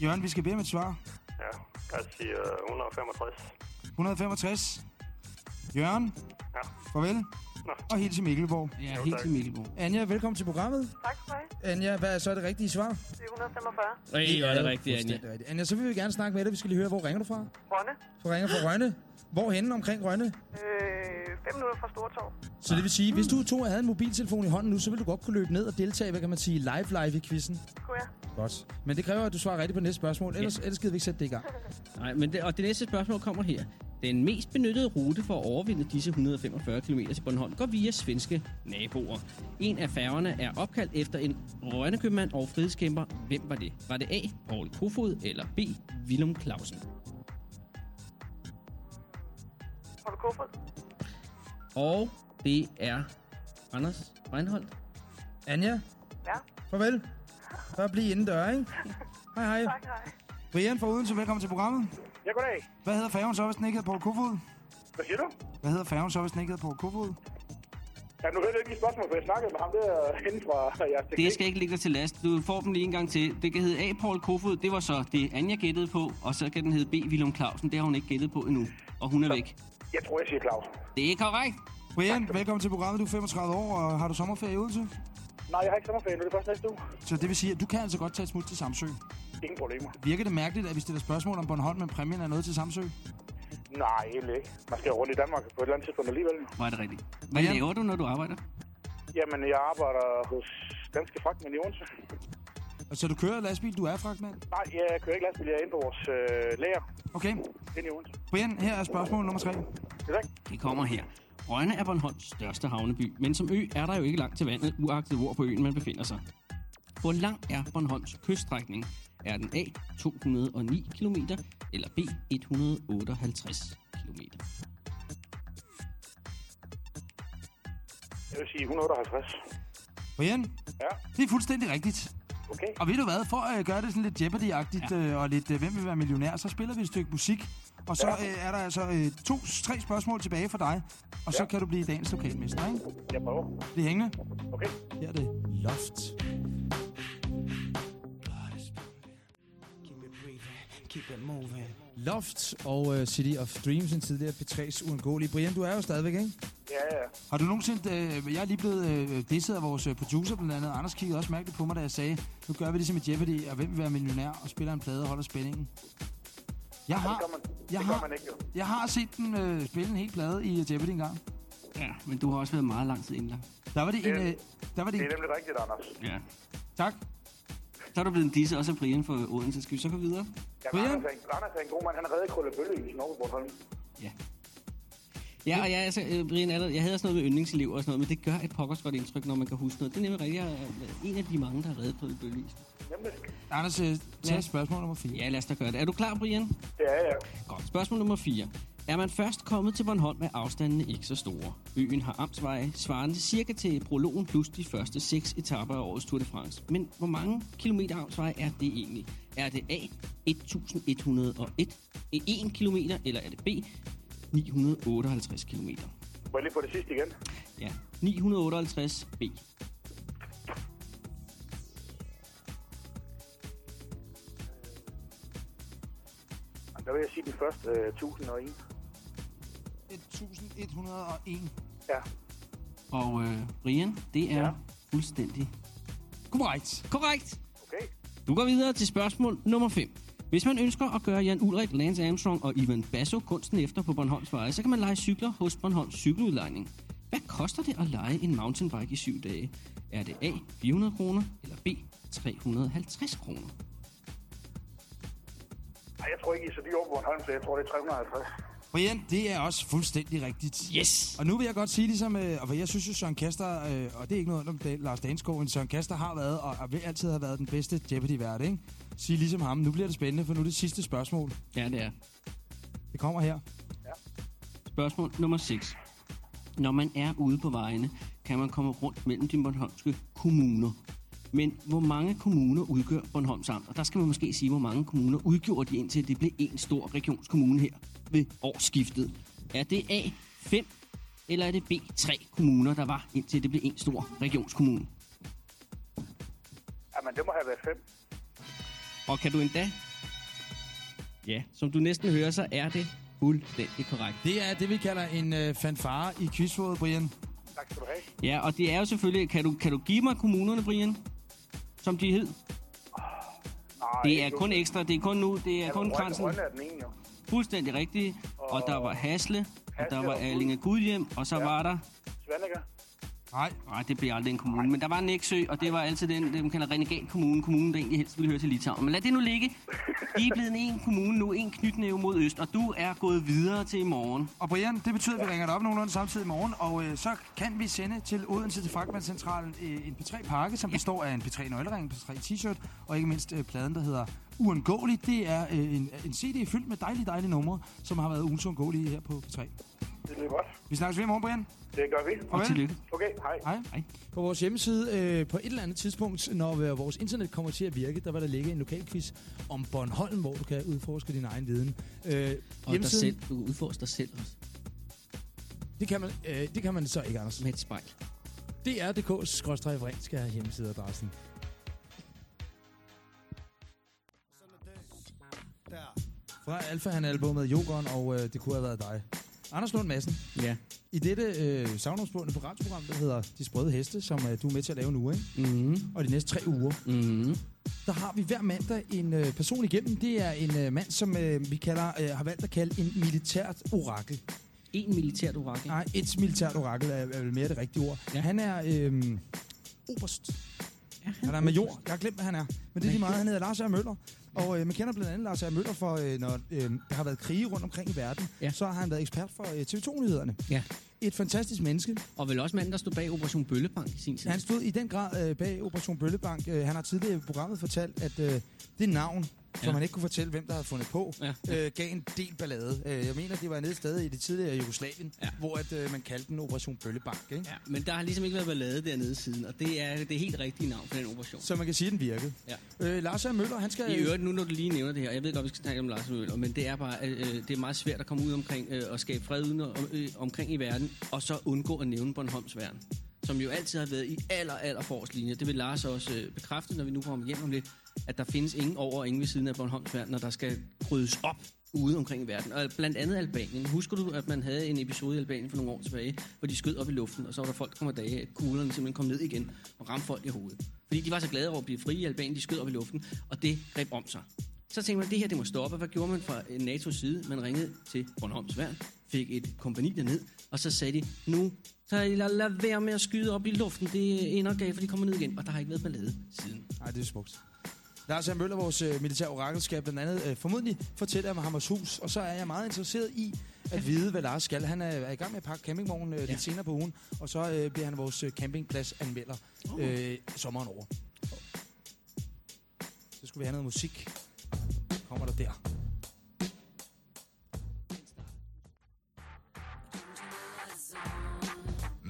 Jørgen, vi skal bede om et svar. Ja, jeg siger 165. 165. Jørgen, Ja. farvel. Nå. Og helt til Mikkelborg. Ja, Jo, helt tak. til Mikkelborg. Anja, velkommen til programmet. Tak for det. Anja, hvad er så det rigtige svar? Det er 145. Ej, hvor er det rigtigt, Anja. Rigtigt. Anja, så vil vi gerne snakke med dig. Vi skal lige høre, hvor ringer du fra? Rønne. Du ringer fra Rønne. Hvor henne omkring Rønne? Øh, 5 minutter fra Stortorv. Så det vil sige, hvis du to havde en mobiltelefon i hånden nu, så ville du godt kunne løbe ned og deltage, hvad kan man sige, live live i quizzen. Kunne jeg? Godt. Men det kræver, at du svarer rigtigt på næste spørgsmål, ellers, ellers gider vi ikke sætte det i gang. Nej, men det, og det næste spørgsmål kommer her. Den mest benyttede rute for at overvinde disse 145 km til Bornholm går via svenske naboer. En af færgerne er opkaldt efter en rønnekøbmand og frihedskæmper. Hvem var det? Var det A. Paul Kofod eller B. Willem Clausen? Du kuffert? Og det er Anders Reinholdt. Anja, Ja. farvel. Bare bliv indendør, ikke? *laughs* Hej, hej. Tak, hej. Brian fra Odense, velkommen til programmet. Ja, goddag. Hvad hedder færgen så, hvis den ikke hedder Paul Kofod? Hvad siger du? Hvad hedder færgen så, hvis den ikke hedder Paul Kofod? Ja, nu hørte jeg ikke lige spørgsmål, for jeg snakkede med ham der henne fra jeres teknik. Det skal ikke ligge dig til last. Du får dem lige en gang til. Det kan hedde A. Paul Kofod. Det var så det, Anja gættede på. Og så kan den hedde B. Willem Clausen. Det har hun ikke gættet på endnu. Og hun er væk. Jeg tror, jeg siger Claus. Det er korrekt. Brian, velkommen til programmet. Du er 35 år, og har du sommerferie i Odense? Nej, jeg har ikke sommerferie nu. Det er først næste uge. Så det vil sige, at du kan altså godt tage et smut til Samsø. Ingen problemer. Virker det mærkeligt, at vi stiller spørgsmål om Bornholm, men præmien er noget til Samsø? Nej, egentlig ikke. Man skal jo rundt i Danmark på et eller andet tidspunkt alligevel. Hvor er det rigtigt. Hvad Brian? laver du, når du arbejder? Jamen, jeg arbejder hos Danske Fragtmænd i Odense. Og så du kører lastbil, du er fragtmand? Nej, jeg kører ikke lastbil. Jeg er inde på vores øh, lager Okay. inde i Odense. Brian, her er spørgsmål nummer tre. Det er. Det kommer her. Rønne er Bornholms største havneby, men som ø er der jo ikke langt til vandet, uagtet hvor på øen man befinder sig. Hvor lang er Bornholms kyststrækning? Er den A 209 km eller B 158 km? Jeg vil sige 158. Brian, Ja, det er fuldstændig rigtigt. okay. Og ved du hvad, for at gøre det sådan lidt Jeopardy-agtigt Ja. ja. og lidt øh, Hvem vil være millionær, så spiller vi et stykke musik. Og så øh, er der altså øh, to, tre spørgsmål tilbage for dig. Og så Ja. kan du blive dagens lokalmester, ikke? Jeg prøver. Bliv hængende. Okay. Her er det Loft. Loft og uh, City of Dreams, en tidligere P3's uundgåelige. Brian, du er jo stadigvæk, ikke? Ja, ja. Har du nogensinde... Øh, jeg er lige blevet øh, disset af vores øh, producer, blandt andet. Anders kiggede også mærkeligt på mig, da jeg sagde, nu gør vi det som i Jeopardy, og hvem vil være millionær og spiller en plade og holder spændingen. Jeg Det har, gør man, det jeg gør har, man ikke, jo. jeg har set den øh, spille en hel plade i øh, Jeopardy engang. Ja, men du har også været meget lang tid indlagt. Der var det en... Det- Øh, der var det Det en er nemlig rigtigt, Anders. Ja. tak. Så er du blevet en disse, også af Brian for Odense. Skal vi så gå videre? Ja, Brian? Anders, er en, Anders er en god mand. Han har reddet Krølle Bølle i Norge Bornholm. Ja. Ja, og jeg, altså, øh, Brian, er der, jeg havde også noget med yndlingselever og sådan noget, men det gør et pokkers godt indtryk, når man kan huske noget. Det er nemlig rigtigt. Jeg er en af de mange, der har reddet på det. Nemlig. Anders, øh, tag Ja. spørgsmål nummer 4. Ja, lad os da gøre det. Er du klar, Brian? Det er jeg. Godt. Spørgsmål nummer 4. Er man først kommet til Bornholm, er afstandene ikke så store. Øen har amtsveje, svarende cirka til prologen plus de første seks etaper af årets Tour de France. Men hvor mange kilometer amtsveje er det egentlig? Er det A, 1101, 1 kilometer, eller er det B, 958 kilometer? Må jeg lige få det sidste igen? Ja, 958 B. Der vil jeg sige den første øh, 1001. 1101. Ja. Og øh, Brian, det er ja. fuldstændig Korrekt. korrekt. Okay. Du går videre til spørgsmål nummer 5. Hvis man ønsker at gøre Jan Ulrik, Lance Armstrong og Ivan Basso kunsten efter på Bornholms Veje, så kan man lege cykler hos Bornholms cykeludlejning. Hvad koster det at lege en mountainbike i syv dage? Er det A. 400 kroner eller B. 350 kroner? Ej, jeg tror ikke, I er så dyre over på Bornholm, så jeg tror, det er 350. Brian, det er også fuldstændig rigtigt. Yes! Og nu vil jeg godt sige ligesom, øh, og for jeg synes jo Søren Kaster, øh, og det er ikke noget om Lars Danskov, men Søren Kaster har været, og, og vil altid have været den bedste Jeopardy-vært, ikke? Sige ligesom ham, nu bliver det spændende, for nu er det sidste spørgsmål. Ja, det er. Det kommer her. Spørgsmål nummer 6. Når man er ude på vejene, kan man komme rundt mellem de bornholmske kommuner. Men hvor mange kommuner udgør Bornholms Amt? Og der skal man måske sige, hvor mange kommuner udgjorde de indtil det blev en stor regionskommune her ved årsskiftet. Er det A, 5, eller er det B, 3 kommuner, der var indtil det blev en stor regionskommune? Jamen, det må have været fem. Og kan du endda... Ja, som du næsten hører, så er det fuldstændig korrekt. Det er det, vi kalder en øh, fanfare i quizfået, Brian. Tak skal du have. Ja, og det er jo selvfølgelig... Kan du, kan du give mig kommunerne, Brian? Som de hed? Nej, Det er kun ekstra. Det er kun nu. Det er Ja, kun Rønne- Kransen. Rønne er den ene, jo. Fuldstændig rigtigt. Og der var Hasle. Og der Hasle var og Allinge Gudhjem. Og så Ja. var der... Svanike. Nej, Nej, det blev aldrig en kommune. Men der var Næksø, og det var altid den, det man kalder renegat kommune. Kommunen, der egentlig helst ville høre til Litauen. Men lad det nu ligge. De er blevet en kommune nu. En knytnæve mod øst. Og du er gået videre til i morgen. og Brian, det betyder, at vi ringer dig op nogenlunde samtidig i morgen, og øh, så kan vi sende til Odense til Fragtmandscentralen øh, en P3-pakke, som ja. består af en P3-nøglering, en P3-t-shirt, og ikke mindst øh, pladen, der hedder Uundgåelig. Det er øh, en, en CD fyldt med dejlige, dejlige numre, som har været uundgåelige her på P3. Det lyder godt. Vi snakkes ved i morgen, Brian. Det gør vi. Og tillykke. Okay, hej. Hej. Hej. På vores hjemmeside, øh, på et eller andet tidspunkt, når øh, vores internet kommer til at virke, der vil der ligge en lokalquiz om Bornholm, hvor du kan udforske din egen viden. Øh, Og dig selv. Du kan udforske dig selv også. Det kan, man, øh, det kan man så ikke, Anders. Med et spejl. dr.dk-vring skal have hjemmesideadressen. Fra Alfa han albumet Jokeren, og øh, det kunne have været dig. Anders Lund Madsen, Ja. i dette øh, savnomsbundne programprogram, der hedder De Sprøde Heste, som øh, du er med til at lave nu, ikke? Mm. og de næste tre uger, Mm. der har vi hver mandag en øh, person igennem. Det er en øh, mand, som øh, vi kalder, øh, har valgt at kalde en militært orakel. En militært orakel. Nej, et militært orakel er, er vel mere det rigtige ord. Ja. Han er øh, oberst. Ja, Han er major. Jeg har glemt, hvad han er. Men det er lige meget. Han hedder Lars R. Møller. Og øh, man kender blandt andet Lars R. Møller for, øh, når øh, der har været krige rundt omkring i verden. Ja. Så har han været ekspert for øh, TV2-nyhederne. Ja. Et fantastisk menneske. Og vel også manden, der stod bag Operation Bøllebank i sin tid. Han stod i den grad øh, bag Operation Bøllebank. Øh, han har tidligere i programmet fortalt, at øh, det navn, som Ja. han ikke kunne fortælle, hvem der havde fundet på, Ja. øh, gav en del ballade. Øh, jeg mener, det var nede stadig i det tidligere Jugoslavien, Ja. hvor at, øh, man kaldte den Operation Bøllebank. Ikke? Ja, men der har ligesom ikke været ballade dernede siden, og det er det er helt rigtige navn for den operation. Så man kan sige, at den virkede. Ja. Øh, Lars A. Møller, han skal... I øvrigt, nu når du lige nævner det her, jeg ved godt, vi skal snakke om Lars Møller, men det er bare, øh, det er meget svært at komme ud omkring øh, og skabe fred uden øh, omkring i verden, og så undgå at nævne Bornholms værn, som jo altid har været i aller, aller forrest linje. Det vil Lars også øh, bekræfte, når vi nu kommer hjem om lidt, at der findes ingen over og ingen ved siden af Bornholms verden, når der skal ryddes op ude omkring i verden. Og blandt andet Albanien. Husker du, at man havde en episode i Albanien for nogle år tilbage, hvor de skød op i luften, og så var der folk, der kom af dage, at kuglerne simpelthen kom ned igen og ramte folk i hovedet. Fordi de var så glade over at blive frie i Albanien, de skød op i luften, og det greb om sig. Så tænkte man, at det her det må stoppe. Hvad gjorde man fra øh, NATO's side? Man ringede til Bornholms værn, fik et kompani derned, og så sagde de, nu så lad, lad være med at skyde op i luften. Det ender galt, for de kommer ned igen. Og der har ikke været ballade siden. Nej, det er smukt. Lars A. Møller, vores øh, militær orakel, skal blandt andet øh, formodentlig fortælle om Hammershus, og så er jeg meget interesseret i at vide, hvad Lars skal. Han er, er i gang med at pakke campingvognen øh, ja. Lidt senere på ugen, og så øh, bliver han vores øh, campingplads-anmelder Oh. øh, sommeren over. Så skulle vi have noget musik. Kommer der der.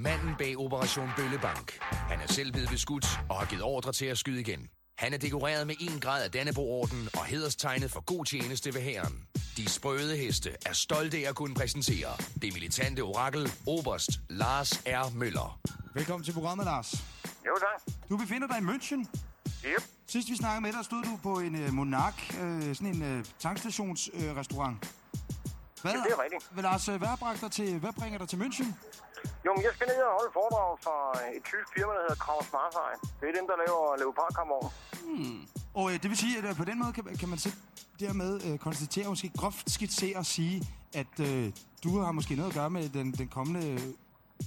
Manden bag Operation Bøllebank. Han er selv blevet beskudt og har givet ordre til at skyde igen. Han er dekoreret med en grad af Dannebro-orden og hederstegnet for god tjeneste ved hæren. De sprøde heste er stolte af at kunne præsentere det militante orakel Oberst Lars R. Møller. Velkommen til programmet, Lars. Jo, tak. Du befinder dig i München. Yep. Sidst vi snakkede med dig, stod du på en øh, Monark, øh, sådan en øh, tankstationsrestaurant. Øh, restaurant. hvad, Ja, det er rigtigt. Hvad, Lars, øh, hvad, har bragt dig til, hvad bringer dig til München? Jo, men jeg skal ned og holde foredrag for et tysk firma, der hedder Kraus Marzei. Det er dem, der laver leopardkampvogn. Og øh, det vil sige, at øh, på den måde kan, kan man så dermed øh, konstatere, måske groft skitsere og sige, at øh, du har måske noget at gøre med den, den kommende øh,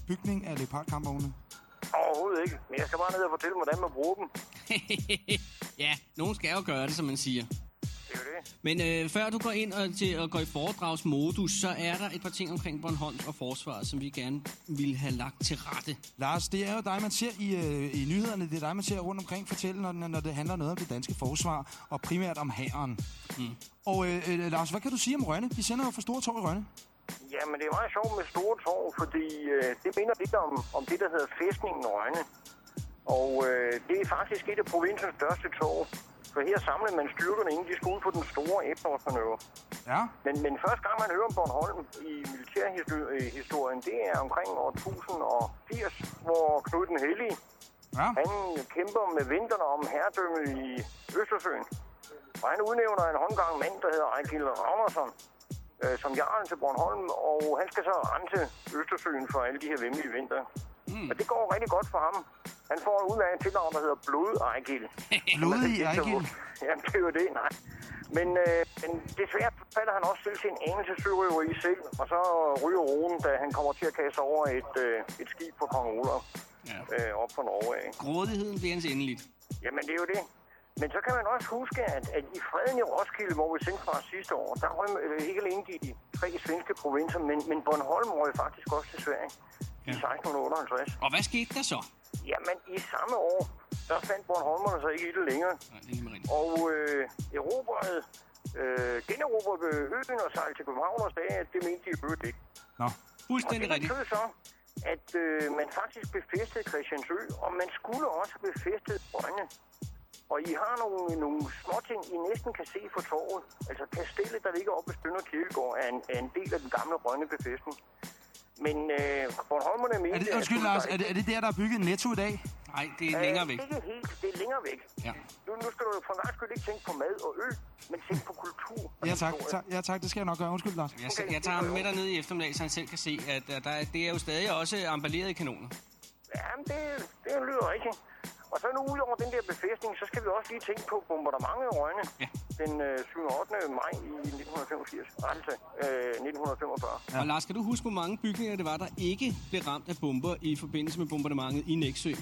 bygning af leopardkampvogne. Overhovedet ikke. Men jeg skal bare ned og fortælle, hvordan man bruger dem. *laughs* ja, nogen skal jo gøre det, som man siger. Det er jo det. Men øh, før du går ind og, til at gå i foredragsmodus, så er der et par ting omkring Bornholms og forsvaret, som vi gerne vil have lagt til rette. Lars, det er jo dig, man ser i, øh, i nyhederne. Det er dig, man ser rundt omkring fortælle, når, når det handler noget om det danske forsvar, og primært om hæren. Mm. Og øh, øh, Lars, hvad kan du sige om Rønne? Vi sender jo for store tog i Rønne. Jamen, det er meget sjovt med store tårn, fordi øh, det minder lidt om, om det, der hedder fæstningen Rønne. Og øh, det er faktisk et af provinsens største tog. For her samlede man styrkerne, inden de skulle ud på den store efterårsmanøvre. Ja. Men, men første gang, man hører om Bornholm i militærhistorien, det er omkring år 1080, hvor Knud den Hellige, Ja. han kæmper med vinterne om herredømmet i Østersøen. Og han udnævner en håndgang mand, der hedder Ejgil Ragnarsson, øh, som jarlen til Bornholm, og han skal så rense Østersøen for alle de her vemmelige vinter. Mm. Og det går rigtig godt for ham. Han får en udmærket tilnavn, der hedder Blod Ejgil. *laughs* Blodig Ejgil. Jamen, det er jo det, nej. Men, øh, men desværre falder han også selv til en anelse sørøveri selv, og så ryger roen, da han kommer til at kaste over et, øh, et skib på Kong Olav Ja. øh, op for Norge af. Grådigheden bliver hans endeligt. Jamen, det er jo det. Men så kan man også huske, at, at i freden i Roskilde, hvor vi sendte fra sidste år, der røg øh, ikke alene de tre svenske provinser, men, men Bornholm røg faktisk også til Sverige i 1658. Og hvad skete der så? Jamen, i samme år, der fandt Bornholmerne sig ikke i det længere. Nej, det er. Og øh, erobrede, øh, generobrede øen og sejlede til København og sagde, at det mente de øvrigt ikke. Nå. Og Fuldstændig det rigtigt. betød så, at øh, man faktisk befæstede Christiansø, og man skulle også have befæstet Rønne. Og I har nogle, nogle småting, I næsten kan se på torvet. Altså kastellet, der ligger oppe ved Stønder Kirkegård, er en, er en del af den gamle Rønne befæstning. Men øh, Bornholmerne mente... Er det, at undskyld, skulle Lars, der er det, er det der, der er bygget netto i dag? Nej, det er Øh, længere væk. Ikke helt, det er længere væk. Ja. Nu, nu skal du for en gang skyld ikke tænke på mad og øl, men tænke på kultur. og Ja tak, tak, ja, tak, det skal jeg nok gøre. Undskyld, Lars. Jeg, jeg tager ham med derned i eftermiddag, så han selv kan se, at der, der, det er jo stadig også emballeret i kanoner. Jamen, det, det lyder rigtigt. Og så nu ud over den der befæstning, så skal vi også lige tænke på bombardementet i Rønne Ja. den øh, 7. og 8. maj i 1985. Altså øh, 1945. Ja. Og Lars, kan du huske, hvor mange bygninger det var, der ikke blev ramt af bomber i forbindelse med bombardementet i Næksø?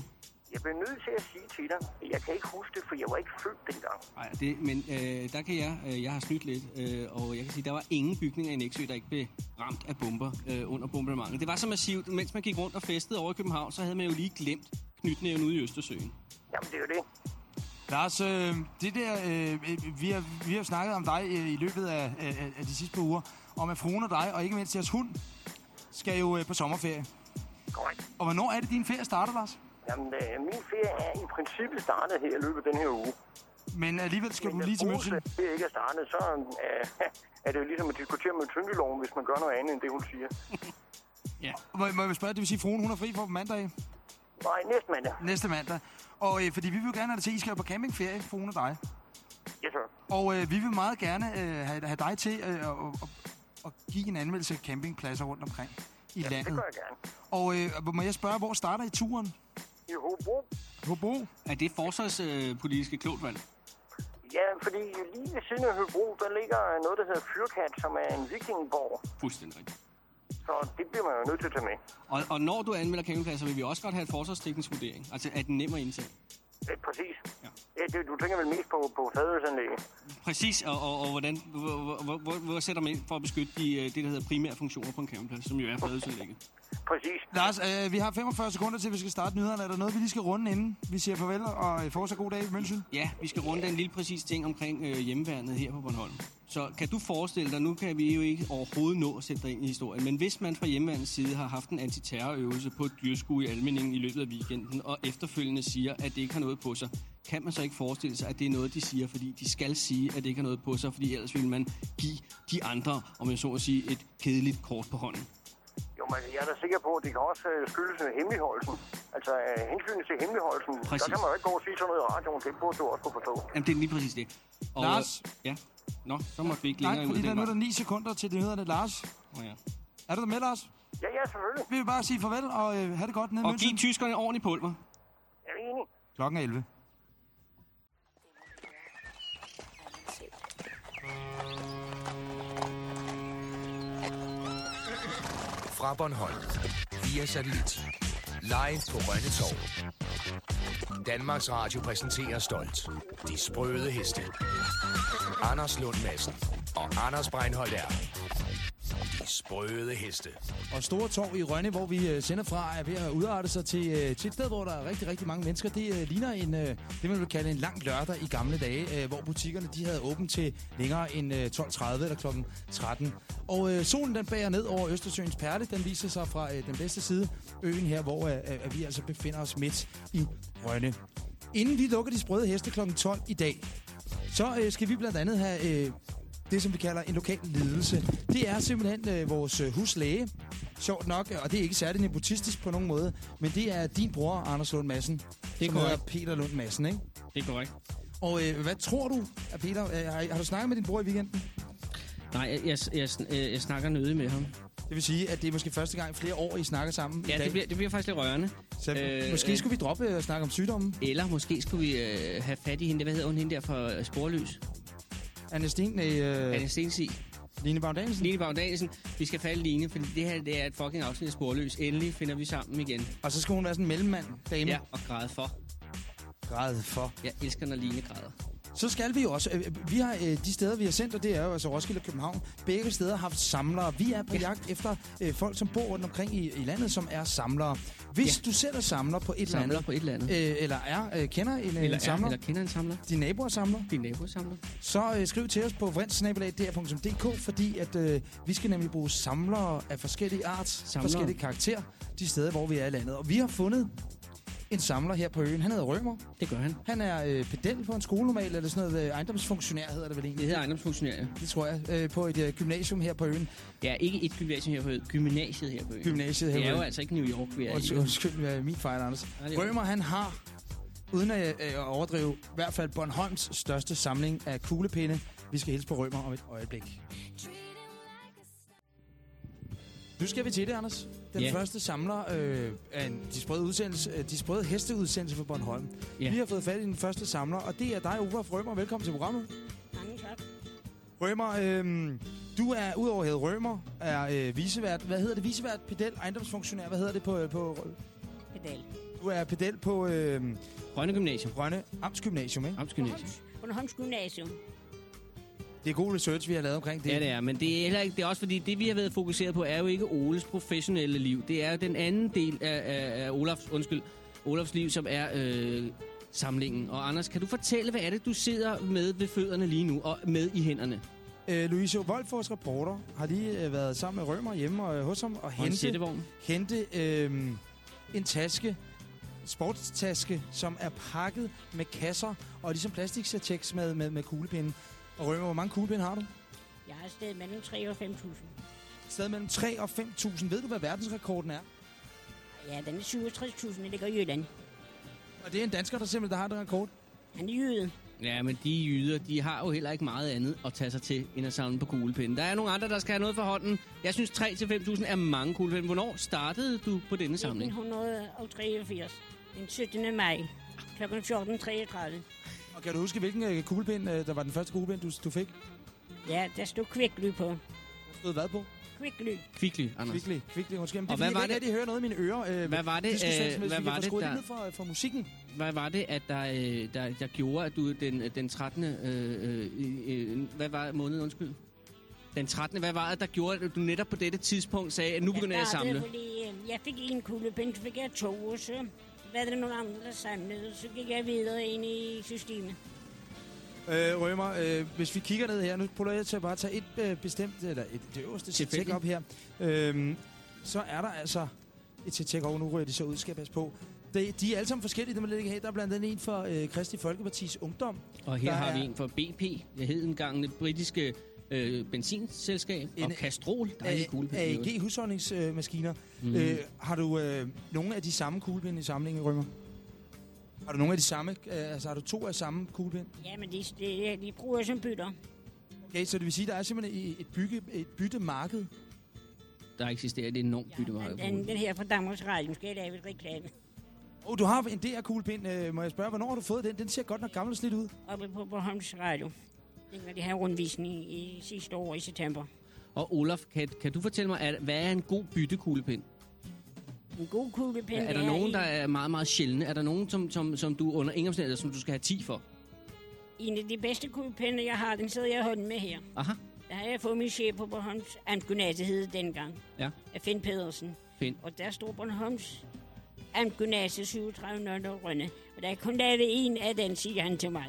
Jeg bliver nødt til at sige til dig, at jeg kan ikke huske det, for jeg var ikke født dengang. Nej, det, men øh, der kan jeg, øh, jeg har snydt lidt, øh, og jeg kan sige, der var ingen bygninger i Næksø, der ikke blev ramt af bomber øh, under bombardementet. Det var så massivt, mens man gik rundt og festede over i København, så havde man jo lige glemt knytnæven ude i Østersøen. Jamen, det er jo det. Lars, øh, det der, øh, øh, vi, har, vi har snakket om dig øh, i løbet af, af, af de sidste par uger, om at fruen og dig, og ikke mindst jeres hund, skal jo øh, på sommerferie. Korrekt. Og hvornår er det, din ferie starter, Lars? Jamen, øh, min ferie er i princippet startet her i løbet af den her uge. Men alligevel skal Men du lige til hvis München. Øh, det ikke er startet, så øh, *laughs* er det jo ligesom at diskutere med tyngdeloven, hvis man gør noget andet end det, hun siger. *laughs* Må, må jeg spørge, det vil sige, at fruen hun er fri for på mandag, Nej, næste mandag. næste mandag. Og øh, fordi vi vil jo gerne have det til, I skal jo på campingferie, fruen og dig. Yes, sir. Og øh, vi vil meget gerne øh, have, have dig til øh, at, at, at give en anmeldelse af campingpladser rundt omkring i Det landet. gør jeg gerne. Og øh, må jeg spørge, hvor starter I turen? I Hobro. Hobro? Er det forsvarspolitiske klogt valg? Ja, fordi lige ved siden af Hobro, der ligger noget, der hedder Fyrkat, som er en vikingborg. Fuldstændig rigtigt. Så det bliver man jo nødt til at tage med. Og, og når du anmelder campingpladser, vil vi også godt have et forsvarsteknisk vurdering. Altså, er den nem at indtage? Ja, præcis. Ja. Ja, det, du tænker vel mest på, på fadølsanlægget. Præcis, og, og, og hvordan, hvor, hvor, hvor, hvor sætter man ind for at beskytte de, øh, det, der hedder primære funktioner på en campingplads, som jo er fadølsanlægget? Præcis. Lars, øh, vi har 45 sekunder til, at vi skal starte nyhederne. Er der noget, vi lige skal runde inden? Vi siger farvel og øh, fortsat god dag i München. Ja, vi skal runde en lille præcis ting omkring øh, hjemmeværnet her på Bornholm. Så kan du forestille dig, nu kan vi jo ikke overhovedet nå at sætte dig ind i historien, men hvis man fra hjemmeværnets side har haft en antiterrorøvelse på et dyrskue i Almeningen i løbet af weekenden, og efterfølgende siger, at det ikke har noget på sig, kan man så ikke forestille sig, at det er noget, de siger, fordi de skal sige, at det ikke har noget på sig, fordi ellers vil man give de andre, om jeg så at sige, et kedeligt kort på hånden. Jo, men jeg er da sikker på, at det kan også øh, skyldes øh, hemmeligholdelsen. Altså, hensynet til hemmeligholdelsen, Præcis. der kan man jo ikke gå og sige sådan noget i radioen. Det burde du også kunne forstå. Jamen, det er lige præcis det. Og, Lars? Ja. Nå, så måtte vi ikke Nej, længere ud fordi af der nu er der vej. 9 sekunder til nyhederne. Lars, Åh, ja. er du der med, Lars? Ja, ja, selvfølgelig. Vi vil bare sige farvel og øh, have det godt nede i Og giv tyskerne ordentligt pulver. Jeg er enig. Klokken er 11. Fra Bornholm. Via satellit. Live på Rønne Torv. Danmarks Radio præsenterer stolt. De sprøde heste. Anders Lund Madsen og Anders Breinholt er. Sprøde heste. Og Store Torv i Rønne, hvor vi øh, sender fra, er ved at udarte sig til, øh, til et sted, hvor der er rigtig, rigtig mange mennesker. Det øh, ligner en, det, man vil kalde en lang lørdag i gamle dage, hvor butikkerne de havde åbent til længere end 12.30 eller kl. 13. Og øh, solen den bager ned over Østersøens perle. Den viser sig fra øh, den bedste side, øen her, hvor øh, øh, vi altså befinder os midt i Rønne. Inden vi lukker de sprøde heste kl. 12 i dag, så øh, skal vi blandt andet have øh, det, som vi kalder en lokal ledelse. Det er simpelthen øh, vores øh, huslæge, sjovt nok, og det er ikke særlig nepotistisk på nogen måde, men det er din bror, Anders Lund Madsen, Det er som hedder. Peter Lund Madsen, ikke? Det er korrekt. Og øh, hvad tror du, at Peter, øh, har, har du snakket med din bror i weekenden? Nej, jeg, jeg, jeg, jeg, jeg snakker nødig med ham. Det vil sige, at det er måske første gang i flere år, I snakker sammen Ja, det bliver, det bliver faktisk lidt rørende. Så øh, øh, måske øh. skulle vi droppe at snakke om sygdommen. Eller måske skulle vi øh, have fat i hende, hvad hedder hun, hende der fra øh, Sporløs? Anne Sten, øh, Anne Stensi. Line Danielsen. Line Danielsen. Vi skal falde Line, for det her det er et fucking afsnit af Sporløs. Endelig finder vi sammen igen. Og så skal hun være sådan en mellemmand, dame. Ja, og græde for. Græd for. Jeg elsker, når Line græder. Så skal vi jo også. øh, Vi har øh, de steder, vi har sendt, og det er jo altså Roskilde og København. Begge steder har haft samlere. Vi er på Ja. jagt efter øh, folk, som bor rundt omkring i, i landet, som er samlere. Hvis Ja. du selv er samler på et Samler eller andet, på et eller andet. øh, eller er, øh, kender en, øh, eller, en samler, er, eller kender en samler. din nabo er samler, Din nabo er samler. så øh, skriv til os på vrindsnabelag.dk, fordi at øh, vi skal nemlig bruge samlere af forskellige art, Samlere. forskellige karakterer, de steder, hvor vi er i landet. Og vi har fundet en samler her på øen. Han hedder Rømer. Det gør han. Han er øh, pedel på en skole normalt, eller sådan noget øh, ejendomsfunktionær hedder det vel egentlig. Det hedder ejendomsfunktionær. ja. Det tror jeg, øh, på et øh, gymnasium her på øen. Ja, ikke et gymnasium her på øen. Gymnasiet her på øen. Gymnasiet her Det er på jo øen. altså ikke New York, vi er Undskyld, i. undskyld øh, min fejl, Anders. Er Rømer, han har, uden at, øh, at overdrive, i hvert fald Bornholms største samling af kuglepinde. Vi skal hilse på Rømer om et øjeblik. Nu skal vi til det, Anders. Den Ja. første samler øh, af en de sprøde, udsendelse, øh, de sprøde hesteudsendelse for Bornholm. Ja. Vi har fået fat i den første samler, og det er dig, Olaf Rømer. Velkommen til programmet. Mange tak. Rømer, øh, du er udover hedde Rømer, er øh, visevært. Hvad hedder det? Visevært, pedel, ejendomsfunktionær. Hvad hedder det på... på Pedal. du er pedel på øh, Rønne Gymnasium. Rønne Amtsgymnasium, ikke? Amtsgymnasium. Bornholms Gymnasium. Det er god research, vi har lavet omkring det. Ja, det er, men det er heller ikke, det er også fordi, det vi har været fokuseret på, er jo ikke Oles professionelle liv. Det er jo den anden del af, af, af Olafs, undskyld, Olafs liv, som er øh, samlingen. Og Anders, kan du fortælle, hvad er det, du sidder med ved fødderne lige nu, og med i hænderne? Øh, Louise Wolfors reporter har lige øh, været sammen med Rømer hjemme og, øh, hos ham og Og en hente, sættevogn? hente øh, en taske, sportstaske, som er pakket med kasser og ligesom plastiksateks med, med, med kuglepinde. Og Rømer, hvor mange kuglepinde har du? Jeg har et sted mellem 3 og 5.000. Sted mellem 3 og 5.000. Ved du, hvad verdensrekorden er? Ja, den er 67.000, det ligger i Jylland. Og det er en dansker, der simpelthen der har den rekord. Han er jyde. Ja, men de jyder, de har jo heller ikke meget andet at tage sig til, end at samle på kuglepinde. Der er nogle andre, der skal have noget for hånden. Jeg synes, 3-5.000 er mange kuglepinde. Hvornår startede du på denne samling? 1983. Den 17. maj. Kl. 14.33. Og kan du huske, hvilken øh, kuglepind, øh, der var den første kuglepind, du, du fik? Ja, der stod kvikly på. Stod hvad på? Kvikly. Kvickly, Anders. Kvickly. Kvickly, undskyld. Og det er hvad var det- ikke rigtig hører noget i mine ører. Øh, Hvad var det, de øh, hvad var det, der- for, for musikken. Hvad var det, at der, øh, der, der gjorde, at du den, den 13. Øh, øh, hvad var måneden, undskyld? Den 13. Hvad var det, der gjorde, at du netop på dette tidspunkt sagde, at nu begynder jeg at samle? Fordi, øh, jeg fik en kuglepind, så fik jeg to, og så var der nogle andre, der samlede, så gik jeg videre ind i systemet. Øh, Rømer, øh, hvis vi kigger ned her, nu prøver jeg til at bare tage et øh, bestemt, eller et, det øverste tjek op her. Øhm, så er der altså et tjek over, nu ryger de så ud, skal jeg passe på. De, de er alle sammen forskellige, dem der ligger her. Der er blandt andet en for øh, Kristi Folkepartis Ungdom. Og her har er- vi en for BP. Jeg hed engang det britiske øh, benzinselskab. En- og Castrol, der er en kuglepind. i øvrigt. AEG husholdningsmaskiner. Mm. Øh, har du øh, nogle af de samme kuglepinde i samlingen, Rømer? Har du nogle af de samme, øh, altså har du to af samme kuglepind? Ja, men de, de, de bruger som bytter. Okay, så det vil sige, der er simpelthen i- et, bygge, et byttemarked. Der eksisterer et enormt Ja, byttemarked. den, den, den her fra Danmarks Radio, nu skal jeg lave et reklame. Og du har en DR-kuglepind. Øh, må jeg spørge, hvornår har du fået den? Den ser godt nok gammel og slidt ud. Oppe på Bornholms Radio. Dengang de havde rundvisning i sidste år i september. Og Olaf, kan, kan du fortælle mig, at, hvad er en god byttekuglepind? En god kuglepind Er der nogen, en, der er meget, meget sjældne? Er der nogen, som, som, som du under ingen omstændigheder, som du skal have 10 for? en af de bedste kuglepinde, jeg har. Den sidder jeg og hånden med her. Aha, Der har jeg fået min chef på Bornholms Amtgymnasiet hed dengang. Ja. Af Finn Pedersen. Finn. Og der stod Bornholms Amtgymnasiet 3700 Rønne. Og der er kun lavet en af den, siger han til mig.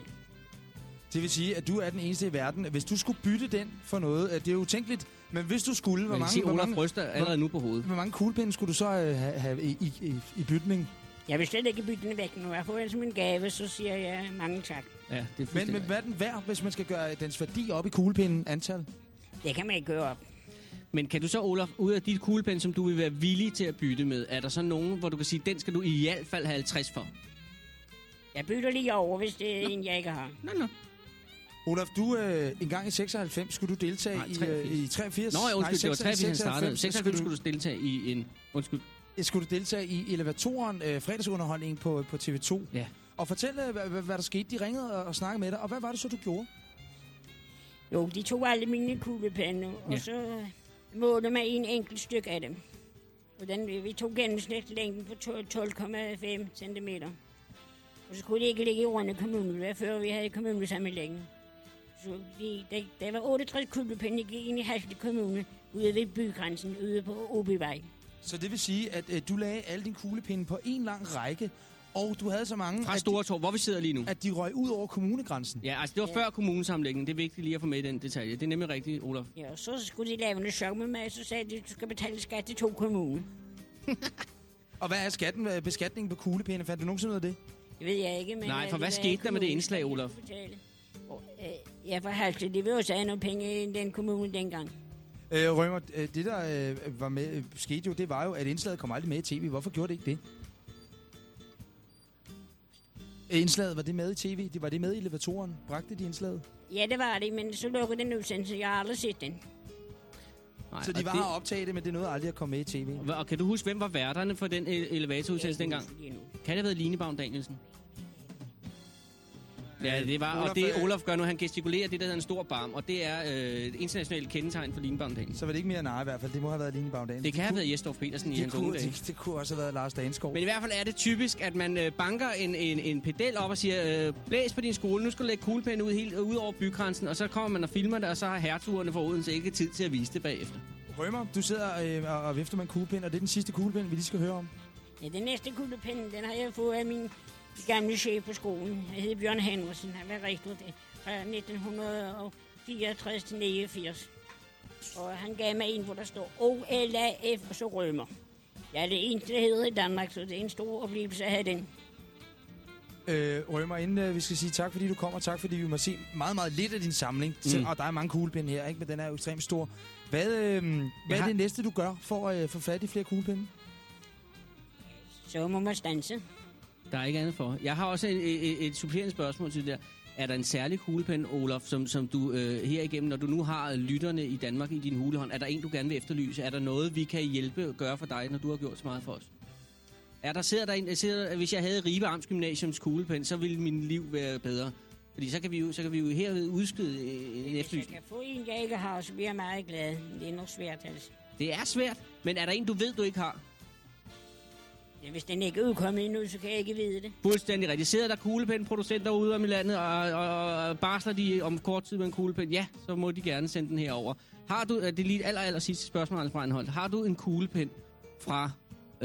Det vil sige, at du er den eneste i verden. Hvis du skulle bytte den for noget, det er jo utænkeligt, men hvis du skulle, hvor mange, sige, hvor mange, ryster allerede nu på hovedet. hvor mange kuglepinde skulle du så øh, have, have i, i, i, i bytning? Jeg vil slet ikke bytte den væk nu. Jeg får den som en gave, så siger jeg mange tak. Ja, det er Men, men hvad er den værd, hvis man skal gøre dens værdi op i kuglepinden antal? Det kan man ikke gøre op. Men kan du så, Olaf, ud af dit kuglepen, som du vil være villig til at bytte med, er der så nogen, hvor du kan sige, den skal du i hvert fald have 50 for? Jeg bytter lige over, hvis det er en, jeg ikke har. Nå, nå. Olaf, du øh, en gang i 96 skulle du deltage Nej, i, 83. øh, i 83. Nå, ja, undskyld, det var 83, han 96 startede. 96 skulle du deltage i en... Undskyld. skulle du deltage i elevatoren, øh, fredagsunderholdningen på, på TV2. Ja. Og fortæl, øh, hvad, hvad, der skete. De ringede og, og snakkede med dig, og hvad var det så, du gjorde? Jo, de tog alle mine kuglepinde, og Ja. så målte man en enkelt stykke af dem. Og den, vi tog gennemsnitslængden på 12 12,5 cm. Og så kunne det ikke ligge i Rønne Kommune, før vi havde kommunesammenlægning. Så de, der, der var 68 kuglepinde, der gik ind i Hasle Kommune, ude ved bygrænsen, ude på Åbyvej. Så det vil sige, at øh, du lagde alle dine kuglepinde på en lang række, og du havde så mange, Fra at, Store Torv, hvor vi sidder lige nu. de, at de røg ud over kommunegrænsen. Ja, altså det var før kommunesamlingen. Det er vigtigt lige at få med i den detalje. Det er nemlig rigtigt, Olaf. Ja, og så skulle de lave noget sjov med mig, så sagde de, du skal betale skat til to kommuner. *laughs* Og hvad er skatten, øh, beskatningen på kuglepinde? Fandt du nogensinde ud af det? Det ved jeg ikke, men... Nej, for hvad det skete der med det indslag, Olaf? betale. Og, øh, Ja, for Halsted, de vil også have nogle penge i den kommune dengang. Øh, Rømer, øh, det der øh, var med, øh, skete jo, det var jo, at indslaget kom aldrig med i tv. Hvorfor gjorde det ikke det? Øh, Indslaget, var det med i tv? Det var det med i elevatoren? Bragte de indslaget? Ja, det var det, men så lukkede den udsendelse. Jeg har aldrig set den. Nej, Så de var det- her at optage det, men det nåede aldrig at komme med i tv. Og- Og kan du huske, hvem var værterne for den ele- elevatorudsendelse dengang? Kan det have været Line Baum Danielsen? Ja, det var, Olaf, og det øh, Olaf gør nu, han gestikulerer det, der hedder en stor barm, og det er øh, et internationalt kendetegn for Line Baum Danielsen. Så var det ikke mere nej i hvert fald. Det må have været Line Bagdal. Det kan have været Jesdorf Petersen i det, hans kunne, dage. det, det kunne også have været Lars Danskov. Men i hvert fald er det typisk, at man øh, banker en, en, en pedel op og siger, øh, blæs på din skole, nu skal du lægge kuglepinden ud, helt, ud over bygrænsen, og så kommer man og filmer det, og så har hertugerne for Odense ikke tid til at vise det bagefter. Rømer, du sidder øh, og, og vifter med en kuglepind, og det er den sidste kuglepind, vi lige skal høre om. Ja, den næste kuglepind, den har jeg fået af min gamle chef på skolen. Han hed Bjørn Henriksen. Han var rektor det fra 1964 til 89. Og han gav mig en, hvor der står OLAF og så rømer. Ja, det er eneste, der hedder i Danmark, så det er en stor oplevelse at have den. Øh, Rømer, inden øh, vi skal sige tak, fordi du kommer, tak, fordi vi må se meget, meget lidt af din samling. Mm. Og der er mange kuglepinde her, ikke? men den er jo ekstremt stor. Hvad, øh, hvad er det næste, du gør for at øh, få fat i flere kuglepinde? Så må man stanse. Der er ikke andet for. Jeg har også et, et, et supplerende spørgsmål til det der. Er der en særlig kuglepen, Olof, som, som du øh, her igennem, når du nu har lytterne i Danmark i din hulehånd, er der en, du gerne vil efterlyse? Er der noget, vi kan hjælpe og gøre for dig, når du har gjort så meget for os? Er der, sidder der en, sidder, hvis jeg havde Ribe Amts Gymnasiums kuglepen, så ville min liv være bedre. Fordi så kan vi jo, så kan vi jo her udskyde øh, en Hvis jeg efterlysning. kan få en, jeg ikke har, så bliver jeg meget glad. Det er nok svært, altså. Det er svært, men er der en, du ved, du ikke har? Ja, hvis den ikke er udkommet endnu, så kan jeg ikke vide det. Fuldstændig rigtigt. Sidder der kuglepenproducenter ude om i landet, og, og, og barsler de om kort tid med en kuglepen, ja, så må de gerne sende den her over. Har du, øh, det er lige et aller, aller sidste spørgsmål, Anders Breinholt. Har du en kuglepen fra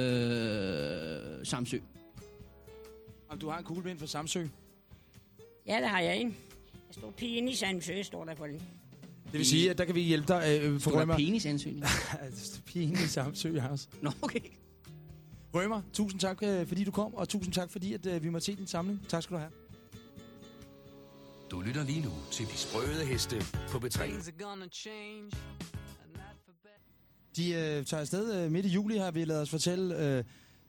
øh, Samsø? Om du har en kuglepind fra Samsø? Ja, der har jeg en. Der står pigen i Sandsø, står der på den. Det vil sige, at der kan vi hjælpe dig øh, for der Rømer. penisansøgning? Pigen i Samsø *laughs* har også. Nå, okay. Rømer, tusind tak, øh, fordi du kom, og tusind tak, fordi at, øh, vi må se din samling. Tak skal du have. Du lytter lige nu til De Sprøde Heste på B3. De øh, tager afsted øh, midt i juli, har vi lavet os fortælle. Øh,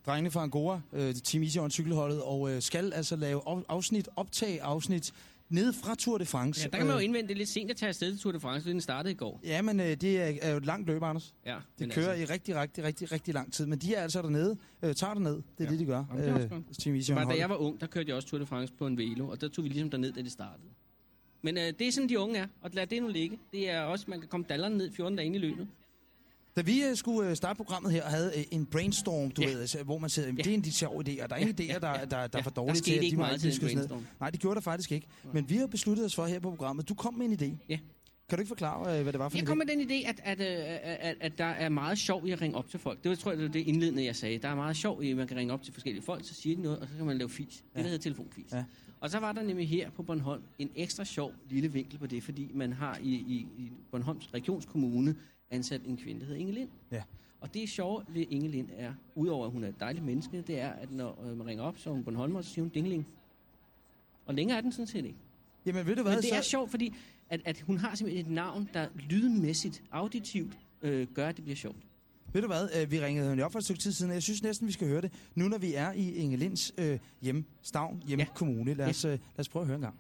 drengene fra Angora, øh, Team Easy on cykelholdet, og øh, skal altså lave af- afsnit, optage afsnit nede fra Tour de France. Ja, der kan man jo Øh, indvende det lidt sent at tage afsted til Tour de France, fordi den startede i går. Ja, men øh, det er, er jo et langt løb, Anders. Ja, Det kører altså, i rigtig, rigtig, rigtig, rigtig lang tid. Men de er altså dernede, øh, tager derned. Det er Ja. det, de gør. Jamen, det godt. Team var, da jeg var ung, der kørte jeg også Tour de France på en velo, og der tog vi ligesom derned, da det startede. Men øh, det er sådan, de unge er, og lad det nu ligge. Det er også, man kan komme dallerne ned 14 dage ind i løbet. Da vi øh, skulle øh, starte programmet her og havde øh, en brainstorm, du Ja. ved, hvor man siger, Ja. det er en de sjove idéer. Der er ingen Ja, idéer, ja, der, ja. der, der, der er for Ja, dårlige til, at de må meget ikke til ned. brainstorm. Nej, det gjorde der faktisk ikke. Men vi har besluttet os for her på programmet. Du kom med en idé. Ja. Kan du ikke forklare, øh, hvad det var for Jeg en kom idé? med den idé, at, at, at, at, at der er meget sjov i at ringe op til folk. Det var, tror jeg, det var det indledende, jeg sagde. Der er meget sjov i, at man kan ringe op til forskellige folk, så siger de noget, og så kan man lave fis. Det, Ja. der hedder telefonfis. Ja. Og så var der nemlig her på Bornholm en ekstra sjov lille vinkel på det, fordi man har i, i, i Bornholms regionskommune ansat en kvinde, der hedder Inge Lind. Ja. Og det sjove ved Inge Lind er, udover at hun er et dejligt menneske, det er, at når øh, man ringer op, så er hun Bornholmer, så siger hun dingling. Og længere er den sådan set ikke. Jamen, ved du hvad? Men det er så, sjovt, fordi at, at hun har simpelthen et navn, der lydmæssigt, auditivt, øh, gør, at det bliver sjovt. ved du hvad? Øh, vi ringede hende op for et stykke tid siden, og jeg synes næsten, vi skal høre det. Nu, når vi er i Inge Linds øh, hjemstavn, hjemkommune. Lad os, øh, lad os prøve at høre en gang.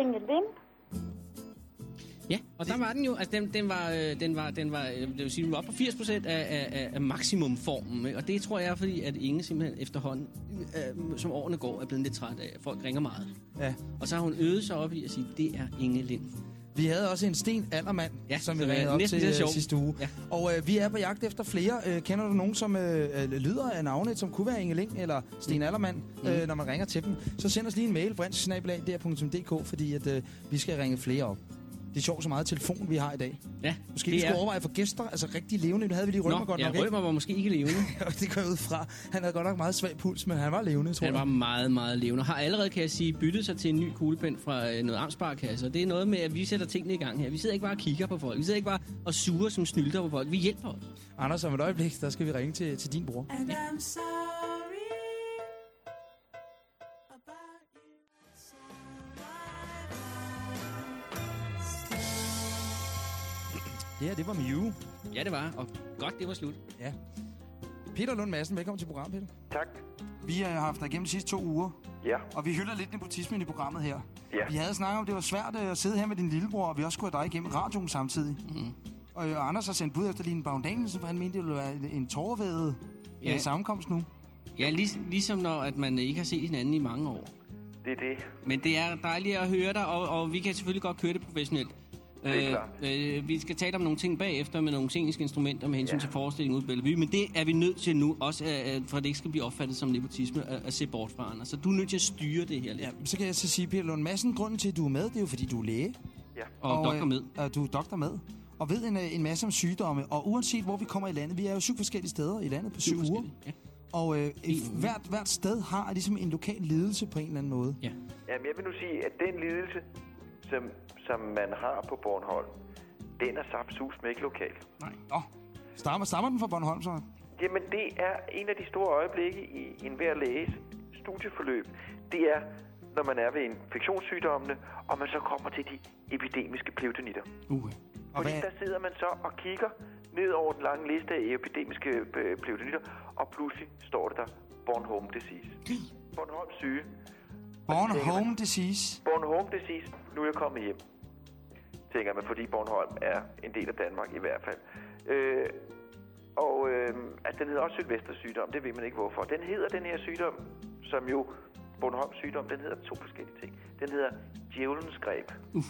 Inge Lind. Ja, og der var den jo, altså den, den var, øh, den var, den var, øh, det vil sige, den var op på 80% af, af, af, af maksimumformen, ikke? og det tror jeg er fordi, at Inge simpelthen efterhånden, øh, som årene går, er blevet lidt træt af, at folk ringer meget. Ja. Og så har hun øvet sig op i at sige, det er Inge Lind. Vi havde også en Sten Allermand, Ja, som vi ringede op til så øh, sidste uge. Ja. Og øh, vi er på jagt efter flere. Øh, kender du nogen, som øh, øh, lyder af navnet, som kunne være Inge Ling eller Sten Allermand, Mm. øh, når man ringer til dem? Så send os lige en mail, brandsnablag.dk, fordi at, øh, vi skal ringe flere op. Det er sjovt så meget telefon, vi har i dag. Ja, Måske det vi skulle er- overveje for gæster, altså rigtig levende. Nu havde vi lige Rømer Nå, godt ja, nok, ikke? Rømer var måske ikke levende. *laughs* Det går ud fra. Han havde godt nok meget svag puls, men han var levende, tror Han jeg. var meget, meget levende. Har allerede, kan jeg sige, byttet sig til en ny kuglepen fra øh, noget amtsparkasse. Det er noget med, at vi sætter tingene i gang her. Vi sidder ikke bare og kigger på folk. Vi sidder ikke bare og suger som snylter på folk. Vi hjælper os. Anders, om et øjeblik, der skal vi ringe til, til din bror. I'm Det her, det var Mew. Ja, det var. Og godt, det var slut. Ja. Peter Lund Madsen, velkommen til programmet, Peter. Tak. Vi har haft dig igennem de sidste to uger, Ja, og vi hylder lidt nepotismen i programmet her. Ja. Vi havde snakket om, at det var svært øh, at sidde her med din lillebror, og vi også skulle have dig igennem radioen samtidig. Mm. Og, øh, og Anders har sendt bud efter Line Baum-Danielsen, for han mente, det ville være en- tårvædet Ja. ja. sammenkomst nu. Ja, lig, ligesom når at man ikke har set hinanden i mange år. det er det. Men det er dejligt at høre dig, og, og vi kan selvfølgelig godt køre det professionelt. Det er klart. øh, vi skal tale om nogle ting bagefter med nogle sceniske instrumenter med hensyn Ja. til forestillingen ude i Bellevue, men det er vi nødt til nu, også øh, øh, for at det ikke skal blive opfattet som nepotisme, at, at se bort fra Anders. Så du er nødt til at styre det her lidt. Ja, så kan jeg så sige, Peter Lund Madsen, grunden til, at du er med, det er jo, fordi du er læge. Ja. Og, og doktor øh, med. Og du er doktor med. og ved en, øh, en masse om sygdomme. Og uanset hvor vi kommer i landet, vi er jo syv forskellige steder i landet på syv, uger. forskellige, Ja. Og øh, hvert, hvert sted har ligesom en lokal ledelse på en eller anden måde. ja. Jamen, jeg vil nu sige, at den lidelse, som, som man har på Bornholm, den er sapsus med ikke lokal. Nå, stammer, stammer den fra Bornholm så? Jamen, det er en af de store øjeblikke i enhver læges studieforløb. Det er, når man er ved infektionssygdommene, og man så kommer til de epidemiske pleutonitter. Uh. Og Fordi hvad, der sidder man så og kigger ned over den lange liste af epidemiske øh, pleutonitter, og pludselig står det der Bornholm disease. Bornholm syge. Bornholm disease. Bornholm disease, nu er jeg kommet hjem. Tænker man, fordi Bornholm er en del af Danmark i hvert fald. Øh, og øh, altså, den hedder også Sylvester sygdom, det ved man ikke hvorfor. Den hedder den her sygdom, som jo Bornholms sygdom, den hedder to forskellige ting. Den hedder djævelens greb, Uh.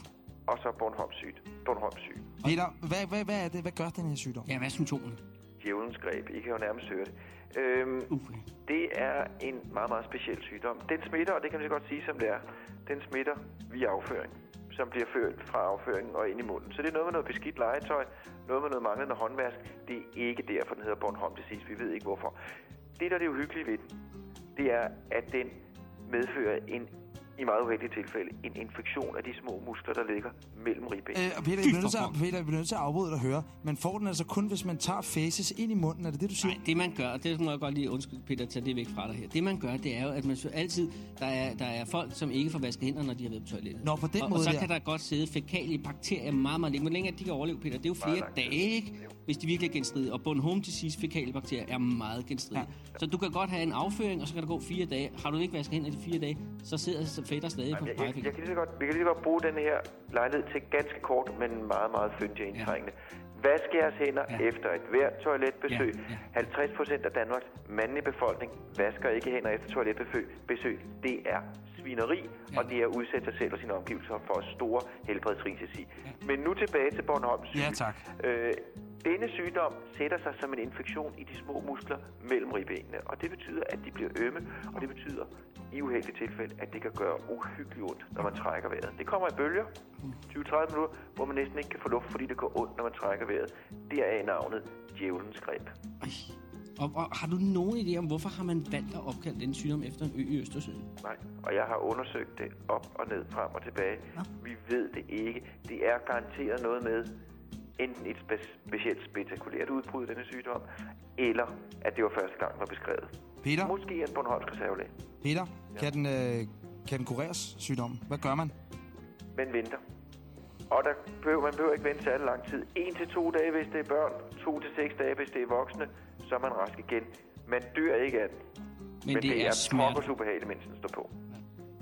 og så Bornholms syg. Bornholms syg. Peter, hvad, hvad, hvad er det? Hvad gør den her sygdom? Ja, hvad er symptomerne? Djævelens greb, I kan jo nærmest høre det. Øhm, Uh. det er en meget, meget speciel sygdom. Den smitter, og det kan man så godt sige, som det er. Den smitter via afføring, som bliver ført fra afføringen og ind i munden. Så det er noget med noget beskidt legetøj, noget med noget manglende håndvask. Det er ikke derfor, den hedder Bornholm disease. Vi ved ikke hvorfor. Det, der er det uhyggelige ved den, det er, at den medfører en i meget uheldige tilfælde en infektion af de små muskler, der ligger mellem ribbenene. Øh, og Peter, jeg bliver nødt til, at- at afbryde dig og høre. Man får den altså kun, hvis man tager faces ind i munden. Er det det, du siger? Nej, det man gør, og det må jeg godt lige undskylde, Peter, tage det væk fra dig her. Det man gør, det er jo, at man så altid, der er, der er folk, som ikke får vasket hænder, når de har været på toilettet. Nå, på den og, måde og så der. kan der godt sidde fækalige bakterier meget, meget længe. Hvor længe det, de kan overleve, Peter? Det er jo flere dage, ikke? Hvis de virkelig er genstridige. Og Bornholm disease fækale bakterier er meget genstridige. Ja. Så du kan godt have en afføring, og så kan der gå fire dage. Har du ikke vasket hænder i de fire dage, så sidder fætter stadig på Jamen, jeg, jeg, jeg, pegefingeren. kan lige så godt, vi kan lige så godt bruge den her lejlighed til ganske kort, men meget, meget fyndig indtrængende. Vask jeres hænder Ja. ja. efter et hvert toiletbesøg. Ja, ja. 50 procent af Danmarks mandlige befolkning vasker ikke hænder efter toiletbesøg. Besøg. Det er svineri, Ja. ja. og det er at udsætte sig selv og sine omgivelser for store helbredsrisici. Ja. Men nu tilbage til Bornholms syge. Ja, tak. Øh, denne sygdom sætter sig som en infektion i de små muskler mellem ribbenene, og det betyder, at de bliver ømme, og det betyder i uheldige tilfælde, at det kan gøre uhyggeligt ondt, når man trækker vejret. Det kommer i bølger, 20-30 minutter, hvor man næsten ikke kan få luft, fordi det går ondt, når man trækker vejret. Det er navnet djævelens greb. Og, og, har du nogen idé om, hvorfor har man valgt at opkalde den sygdom efter en ø i Østersøen? Nej, og jeg har undersøgt det op og ned, frem og tilbage. Nå. Vi ved det ikke. Det er garanteret noget med enten et spe- specielt spektakulært udbrud af denne sygdom, eller at det var første gang, var beskrevet. Peter, Måske en Bornholms reservelæge, Peter kan, den, øh, kan den kureres sygdommen? Hvad gør man? men venter. Og der behøver, man behøver ikke vente særlig lang tid. En til to dage, hvis det er børn. To til seks dage, hvis det er voksne. Så er man rask igen. Man dør ikke af den. Men, men det, det er, er pokkers ubehageligt, mens den står på.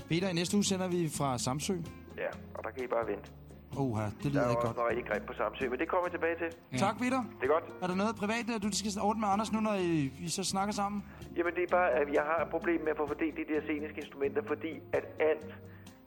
Peter, i næste uge sender vi fra Samsø. Ja, og der kan I bare vente. Oha, det Der lyder er ikke også godt. noget rigtig greb på Samsø, men det kommer vi tilbage til. Ja. Tak, Peter. Det er godt. Er der noget privat, der du skal ordne med Anders nu, når I, I så snakker sammen? Jamen, det er bare, at jeg har et problem med at få fordelt de der sceniske instrumenter, fordi at alt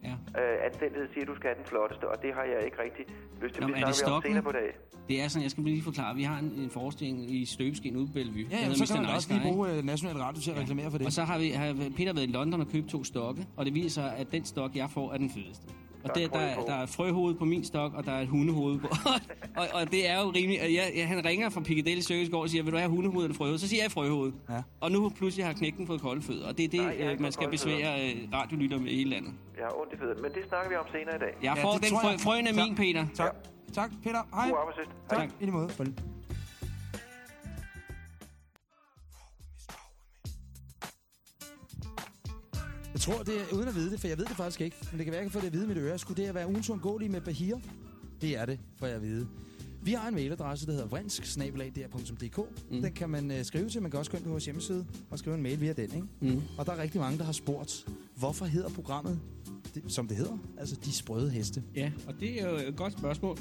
Ja. øh, anstændighed siger, at du skal have den flotteste, og det har jeg ikke rigtig lyst til. Nå, det er det stokken? senere på dag. Det er sådan, jeg skal lige forklare. Vi har en, en forestilling i Støbeskin ude på Bellevue. Ja, Den ja, så kan man Nice også lige bruge øh, National Radio til at reklamere for det. Og så har, vi, har Peter været i London og købt to stokke, og det viser sig, at den stok, jeg får, er den fedeste. Og Der der, er der, er, frøhoved på min stok, og der er et hundehoved på. *laughs* og, og det er jo rimeligt. Og jeg, jeg, han ringer fra Piccadilly Circus i går og siger, vil du have hundehoved eller frøhoved? Så siger jeg frøhoved. Ja. Og nu pludselig har knægten fået kolde fødder. Og det er det, Nej, øh, man skal besvære øh, radiolytter med i hele landet. Jeg har ondt i fødderne, men det snakker vi om senere i dag. Jeg Ja, får det den frø, frøen af min, Peter. Tak. Tak, Peter. Hej. God arbejdsløst. Tak. Tak. I lige måde. Jeg tror, det er uden at vide det, for jeg ved det faktisk ikke. Men det kan være, jeg kan få det at vide i mit øre. Skulle det at være ugens uundgåelige med Bahir? Det er det, for jeg at vide. Vi har en mailadresse, der hedder vrinsk mm. Den kan man øh, skrive til. Man kan også gå ind på vores hjemmeside og skrive en mail via den. Ikke? Mm. Og der er rigtig mange, der har spurgt, hvorfor hedder programmet, det, som det hedder, altså De Sprøde Heste? Ja, og det er jo et godt spørgsmål.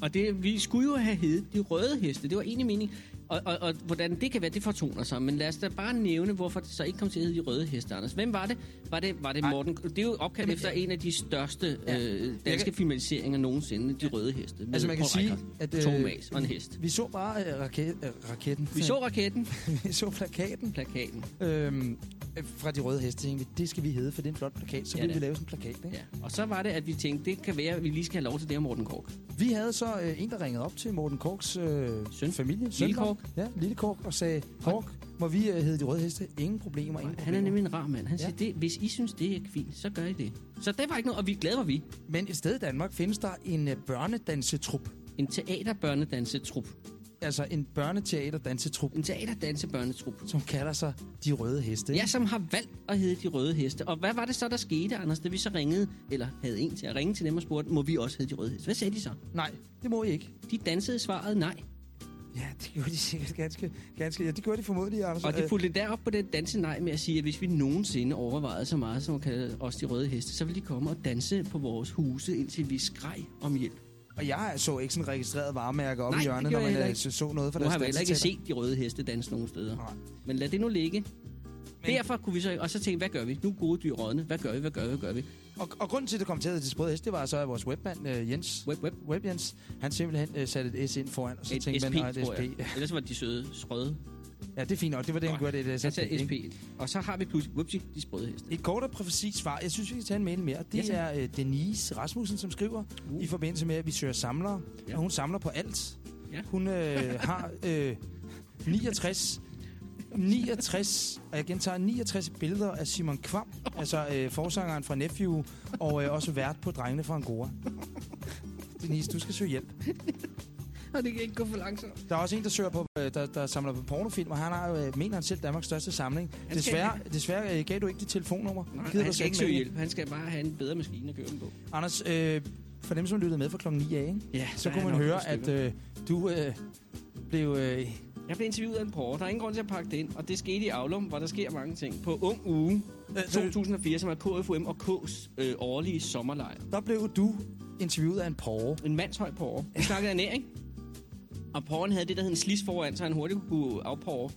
Og det, vi skulle jo have heddet de røde heste. Det var egentlig mening. Og, og, og hvordan det kan være, det fortoner sig. Men lad os da bare nævne, hvorfor det så ikke kom til at hedde de røde heste, Anders. Hvem var det? Var det, var det Ej. Morten? Det er jo opkaldt efter jeg- en af de største Ja. øh, danske kan- filmatiseringer nogensinde. De røde heste. Altså man kan sige, at... Thomas og en hest. Vi så bare øh, raket, øh, raketten. Vi så raketten. *laughs* vi så plakaten. Plakaten. Øhm, øh, fra de røde heste, tænkte vi, det skal vi hedde, for det er en flot plakat. Så Ja, ville vi lave sådan en plakat. Ikke? Ja. Og så var det, at vi tænkte, det kan være, at vi lige skal have lov til det om Morten Kork. Vi havde så øh, en, der ringede op til Morten Korks øh, Søn. familie. Søn. Kork. Ja, Lille Kork, og sagde, Kork, må vi øh, hedde de røde heste? Ingen problemer, ingen Han er problemer. nemlig en rar mand. Han Ja. siger, det, hvis I synes, det er fint, så gør I det. Så det var ikke noget, og vi er glade var vi. Men et sted i Danmark findes der en øh, børnedansetrup. En teaterbørnedansetrup. Altså en børneteaterdansetrup, En teaterdansebørnetrup. som kalder sig De Røde Heste. Ja, som har valgt at hedde De Røde Heste. Og hvad var det så, der skete, Anders, da vi så ringede, eller havde en til at ringe til dem og spurgte, må vi også hedde De Røde Heste? Hvad sagde de så? Nej, det må I ikke. De dansede svaret nej. Ja, det gjorde de sikkert ganske, ganske... Ja, det gjorde de formodentlig, Anders. Og de Øh, fulgte derop på det danse nej med at sige, at hvis vi nogensinde overvejede så meget som at kalde os De Røde Heste, så ville de komme og danse på vores huse, indtil vi skreg om hjælp. Og jeg så ikke sådan registreret varemærke op Nej, i det hjørnet, når man øh, ikke. så, noget fra Nu deres har vi heller ikke set De Røde Heste danse nogen steder. Nej. Men lad det nu ligge. Men-. Derfor kunne vi så, og så tænke, hvad gør vi? Nu gode dyr rådne. Hvad gør vi? Hvad gør vi? Hvad gør vi? Og, og grunden til, at det kom til at hedde De Sprøde Heste, det var så, at vores webmand øh, Jens, Web, web. Web Jens, han simpelthen øh, satte et S ind foran, og så Et tænkte SP, man, "Nå, et tror jeg. SP. Ellers var de søde sprøde. Ja, det er fint nok. Det var det, han gjorde det. Det, det SP. Og så har vi pludselig, whoopsie, de sprøde heste. Et kort og præcist svar. Jeg synes, vi kan tage en mail mere. Det Ja, er øh, Denise Rasmussen, som skriver Uh. i forbindelse med, at vi søger samlere. Ja. Og hun samler på alt. Ja. Hun øh, har øh, 69 69, og jeg gentager 69 billeder af Simon Kvam, altså øh, forsangeren fra Nephew, og øh, også vært på Drengene fra Angora. Denise, du skal søge hjælp. Og det kan ikke gå for langsomt. Der er også en, der søger på, øh, der, der samler på pornofilm, og han har øh, mener han selv, Danmarks største samling. Desværre, desværre øh, gav du ikke dit telefonnummer. Nej, Gider han skal ikke søge hjælp. Han skal bare have en bedre maskine at køre den på. Anders, øh, for dem, som lyttede med fra klokken 9 af, ikke? Ja, så kunne man høre, at øh, du øh, blev... Øh, Jeg blev interviewet af en porre. Der er ingen grund til at pakke det ind. Og det skete i Aulum, hvor der sker mange ting. På Ung Uge øh, 2004, som er KFUM og K's øh, årlige sommerlejr. der blev du interviewet af en porre. En mandshøj porre. Vi snakkede ernæring. Og porren havde det, der hed en slis foran, så han hurtigt kunne afporre.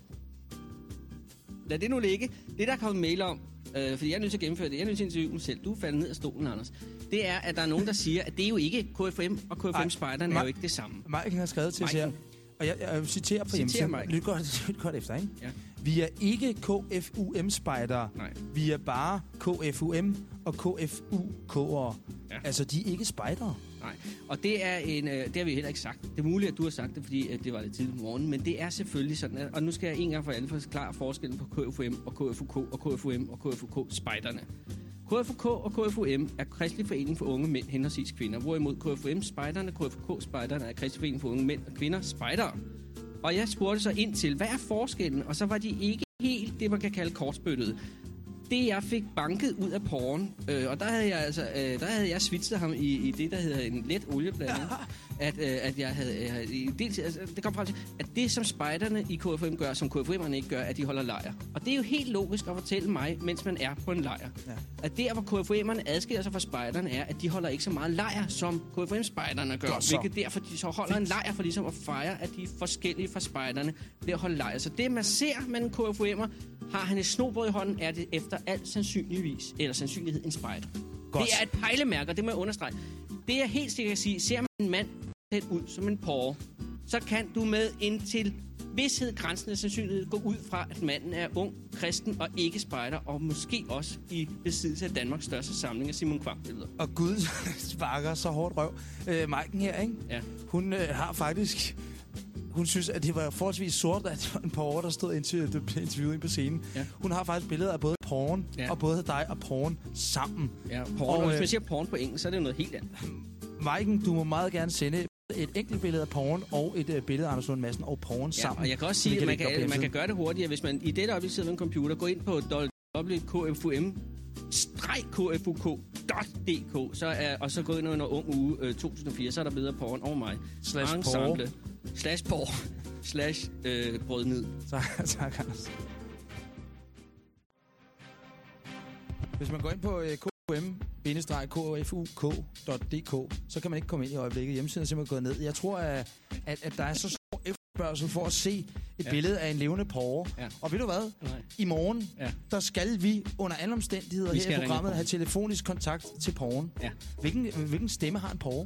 Lad det nu ligge. Det, der er kommet mail om, øh, fordi jeg er nødt til at gennemføre det, jeg er nødt til at interviewe mig selv. Du er faldet ned af stolen, Anders. Det er, at der er nogen, der siger, at det er jo ikke KFM og KFM Ej, Spejderne er jo ikke det samme. Maiken har skrevet til os her. Og jeg, jeg Citerer hjemmesiden. Maiken. Lyt godt, *laughs* lyt godt efter, ikke? Ja. Vi er ikke KFUM-spejdere. Vi er bare KFUM og KFU-kåere. Ja. Altså, de er ikke spejdere. Nej, og det er en, øh, det har vi heller ikke sagt. Det er muligt, at du har sagt det, fordi at det var lidt tidligt om morgenen, men det er selvfølgelig sådan, at, og nu skal jeg en gang for alle forklare forskellen på KFUM og KFUK og KFUM og KFUK spejderne. KFUK og KFUM er Kristelig Forening for Unge Mænd, henholdsvis kvinder, hvorimod KFUM spejderne, KFUK spejderne er Kristelig Forening for Unge Mænd og Kvinder, spejdere. Og jeg spurgte så ind til, hvad er forskellen? Og så var de ikke helt det, man kan kalde kortspyttet. Det, jeg fik banket ud af porren, øh, og der havde jeg altså, øh, der havde jeg svitset ham i, i det, der hedder en let olieblanding. *laughs* at, øh, at jeg havde, jeg havde i dels, altså, det kom frem til, at det, som spejderne i KFM gør, som KFM'erne ikke gør, at de holder lejr. Og det er jo helt logisk at fortælle mig, mens man er på en lejr. Ja. At der, hvor KFM'erne adskiller sig fra spejderne, er, at de holder ikke så meget lejr, som KFM-spejderne gør. Godt. Hvilket derfor, de så holder en lejr for ligesom at fejre, at de er forskellige fra spejderne ved at holde lejr. Så det, man ser mellem KFM'er, har han et snobrød i hånden, er det efter alt sandsynligvis, eller sandsynlighed, en spejder. Godt. Det er et pejlemærke, og det må jeg understrege. Det jeg helt sikkert kan sige, ser man en mand tæt ud som en porre, så kan du med en til vidshed grænsende sandsynlighed gå ud fra, at manden er ung, kristen og ikke spejder, og måske også i besiddelse af Danmarks største samling af Simon Kvam-billeder. Og Gud *laughs* sparker så hårdt røv. Øh, Maiken her, ikke? Ja. Hun øh, har faktisk... Hun synes, at det var forholdsvis sort, at det var en porre, der stod indtil det blev interviewet ind på scenen. Ja. Hun har faktisk billeder af både porren Ja. og både dig og porren sammen. Ja, porn, Og, og, hvis øh, man siger porn på engelsk, så er det jo noget helt andet. Maiken, du må meget gerne sende et enkelt billede af porren og et øh, billede af Anders Lund Madsen og porren Ja, sammen. og jeg kan også sige, at man kan, man kan gøre det hurtigere, hvis man i dette øjeblik sidder ved en computer, går ind på www.kfum kfuk.dk så er, og så gå ind under ung uge øh, 2004, så er der bedre porn over mig. Slash Ensemble. Slash porn. Slash øh, brødnid. Tak, *laughs* tak, Anders. Hvis man går ind på øh, km-kfuk.dk, så kan man ikke komme ind i øjeblikket. Hjemmesiden er simpelthen gået ned. Jeg tror, at, at, at der er så stor spørgsmål for at se et Ja. billede af en levende porre. Ja. Og ved du hvad? Nej. I morgen, Ja. der skal vi under alle omstændigheder Vi her i programmet have telefonisk kontakt til porren. Ja. Hvilken, hvilken stemme har en porre?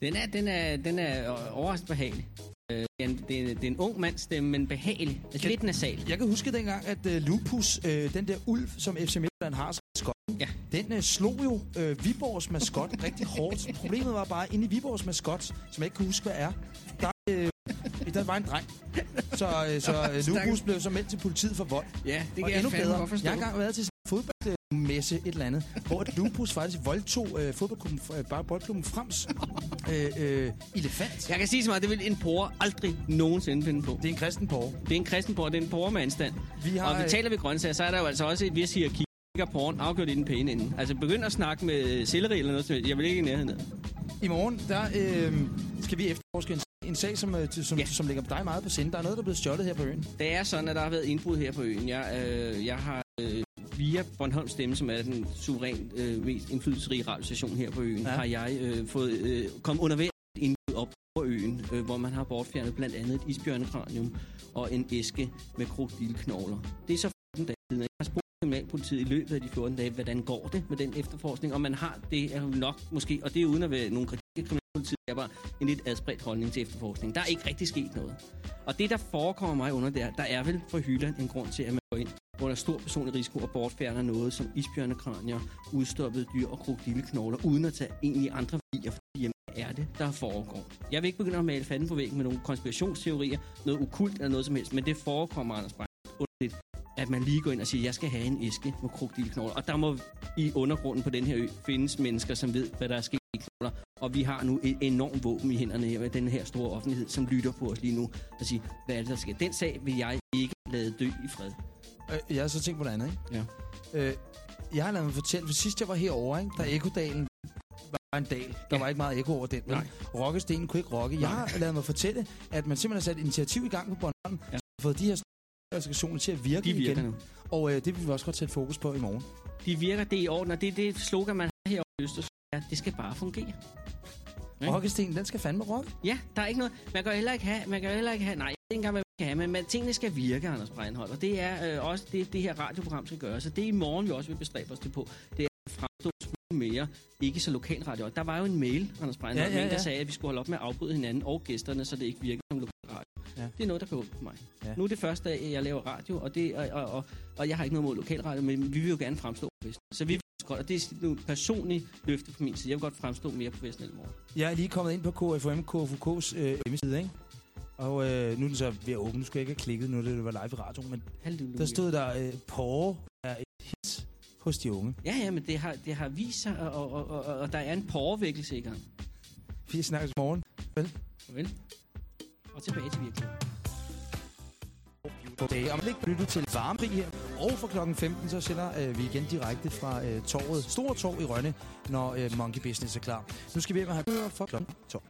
Den er, den er, den er overraskende behagelig. Øh, det, er en, det, er, det er en ung mands stemme, men behagelig. Altså lidt nasal. Jeg kan huske dengang, at uh, Lupus, uh, den der ulv, som FC Midtjylland har maskot, Ja. den uh, slog jo uh, Viborgs maskot *laughs* rigtig hårdt. Problemet var bare, inde i Viborgs maskot, som jeg ikke kan huske, hvad er, der, uh, der var en dreng. Så, uh, så uh, Lupus blev så meldt til politiet for vold. Ja, det og kan jeg endnu bedre, jeg har engang været til fodboldmesse et eller andet, hvor at Lupus faktisk voldtog uh, fodboldklubben, uh, bare boldklubben Frems uh, uh, elefant. Jeg kan sige så meget, det vil en porre aldrig nogensinde finde på. Det er en kristen porre. Det er en kristen porre, det er en porre med anstand. Vi har, Og vi taler ved grøntsager, så er der jo altså også et vis hierarki. Ikke porren afgjort i den pæne ende. Altså begynd at snakke med selleri eller noget, som jeg vil ikke i nærheden af. I morgen, der øh, skal vi efterforske en, en sag, som, øh, som, Ja. som ligger dig meget på sinde. Der er noget, der er blevet stjålet her på øen. Det er sådan, at der har været indbrud her på øen. Jeg, øh, jeg har øh, via Bornholms Stemme, som er den suverænt øh, mest indflydelsesrige radiostation her på øen, ja. Har jeg øh, fået øh, kommet under hver et indbrud op på øen, øh, hvor man har bortfjernet blandt andet et isbjørnekranium og en æske med krokodilknogler. Det er så 14 dage siden. Jeg har spurgt kriminalpolitiet i løbet af de 14 dage, hvordan går det med den efterforskning, og man har det er nok måske, og det er uden at være nogen kritik af kriminalpolitiet, er bare en lidt adspredt holdning til efterforskning. Der er ikke rigtig sket noget. Og det, der forekommer mig under der, der er vel for Hyland en grund til, at man går ind under stor personlig risiko og bortfjerner noget som isbjørnekranier, udstoppede dyr og krokodilleknogler, uden at tage egentlig andre værdier, fordi jamen, er det, der foregår. Jeg vil ikke begynde at male fanden på væggen med nogle konspirationsteorier, noget ukult eller noget som helst, men det forekommer, Anders Brandt, underligt, at man lige går ind og siger, jeg skal have en æske med krokodilleknogler. Og der må i undergrunden på den her ø findes mennesker, som ved, hvad der er sket i knogler. Og vi har nu et enormt våben i hænderne her med den her store offentlighed, som lytter på os lige nu og siger, hvad er det, der sker? Den sag vil jeg ikke lade dø i fred. Øh, jeg har så tænkt på noget andet, ikke? Ja. Øh, jeg har ladet mig fortælle, for sidst jeg var herovre, ikke, der Ekodalen var en dal. Der Ja. var ikke meget ekko over den. Nej. Rokkestenen kunne ikke rokke. Jeg har lavet mig fortælle, at man simpelthen har sat et initiativ i gang på Bornholm, Ja. fået de her restriktioner til at virke De virker igen. nu. Og øh, det vil vi også godt sætte fokus på i morgen. De virker, det er i orden, og det er det slogan, man har herovre i Østersø. Ja, det skal bare fungere. Ikke? Rokkestenen, den skal fandme rokke. Ja, der er ikke noget. Man kan heller ikke have, man kan heller ikke have, nej, jeg ved ikke engang, hvad man kan have, men, men tingene skal virke, Anders Breinholt, og det er øh, også det, det her radioprogram skal gøre. Så det er i morgen, vi også vil bestræbe os til på. Det smule mere, ikke så lokalradio. Der var jo en mail, Anders Breinholt, Ja, ja, ja, der sagde, at vi skulle holde op med at afbryde hinanden og gæsterne, så det ikke virker som lokalradio. Ja. Det er noget, der går ondt på mig. Ja. Nu er det første dag, jeg laver radio, og, det, og, og, og, og jeg har ikke noget mod lokalradio, men vi vil jo gerne fremstå Vesten. Så vi vil godt, og det er et personligt løfte fra min side. Jeg vil godt fremstå mere i morgen. Jeg er lige kommet ind på KFM KFUK's øh, hjemmeside, ikke? Og øh, nu er den så ved at åbne. Nu skulle jeg ikke have klikket, nu det, var live i radioen. Men Halleluja. der stod der, øh, Porre hos de unge. Ja, ja, men det har, det har vist sig, og, og, og, og, der er en porvækkelse i gang. Vi snakkes morgen. Vel? Og tilbage til virkeligheden. Okay, om lidt lyttet til Varmepri her. Og fra klokken 15, så sender øh, vi igen direkte fra øh, torvet, Store Torv i Rønne, når øh, Monkey Business er klar. Nu skal vi hjem og have for klokken 12.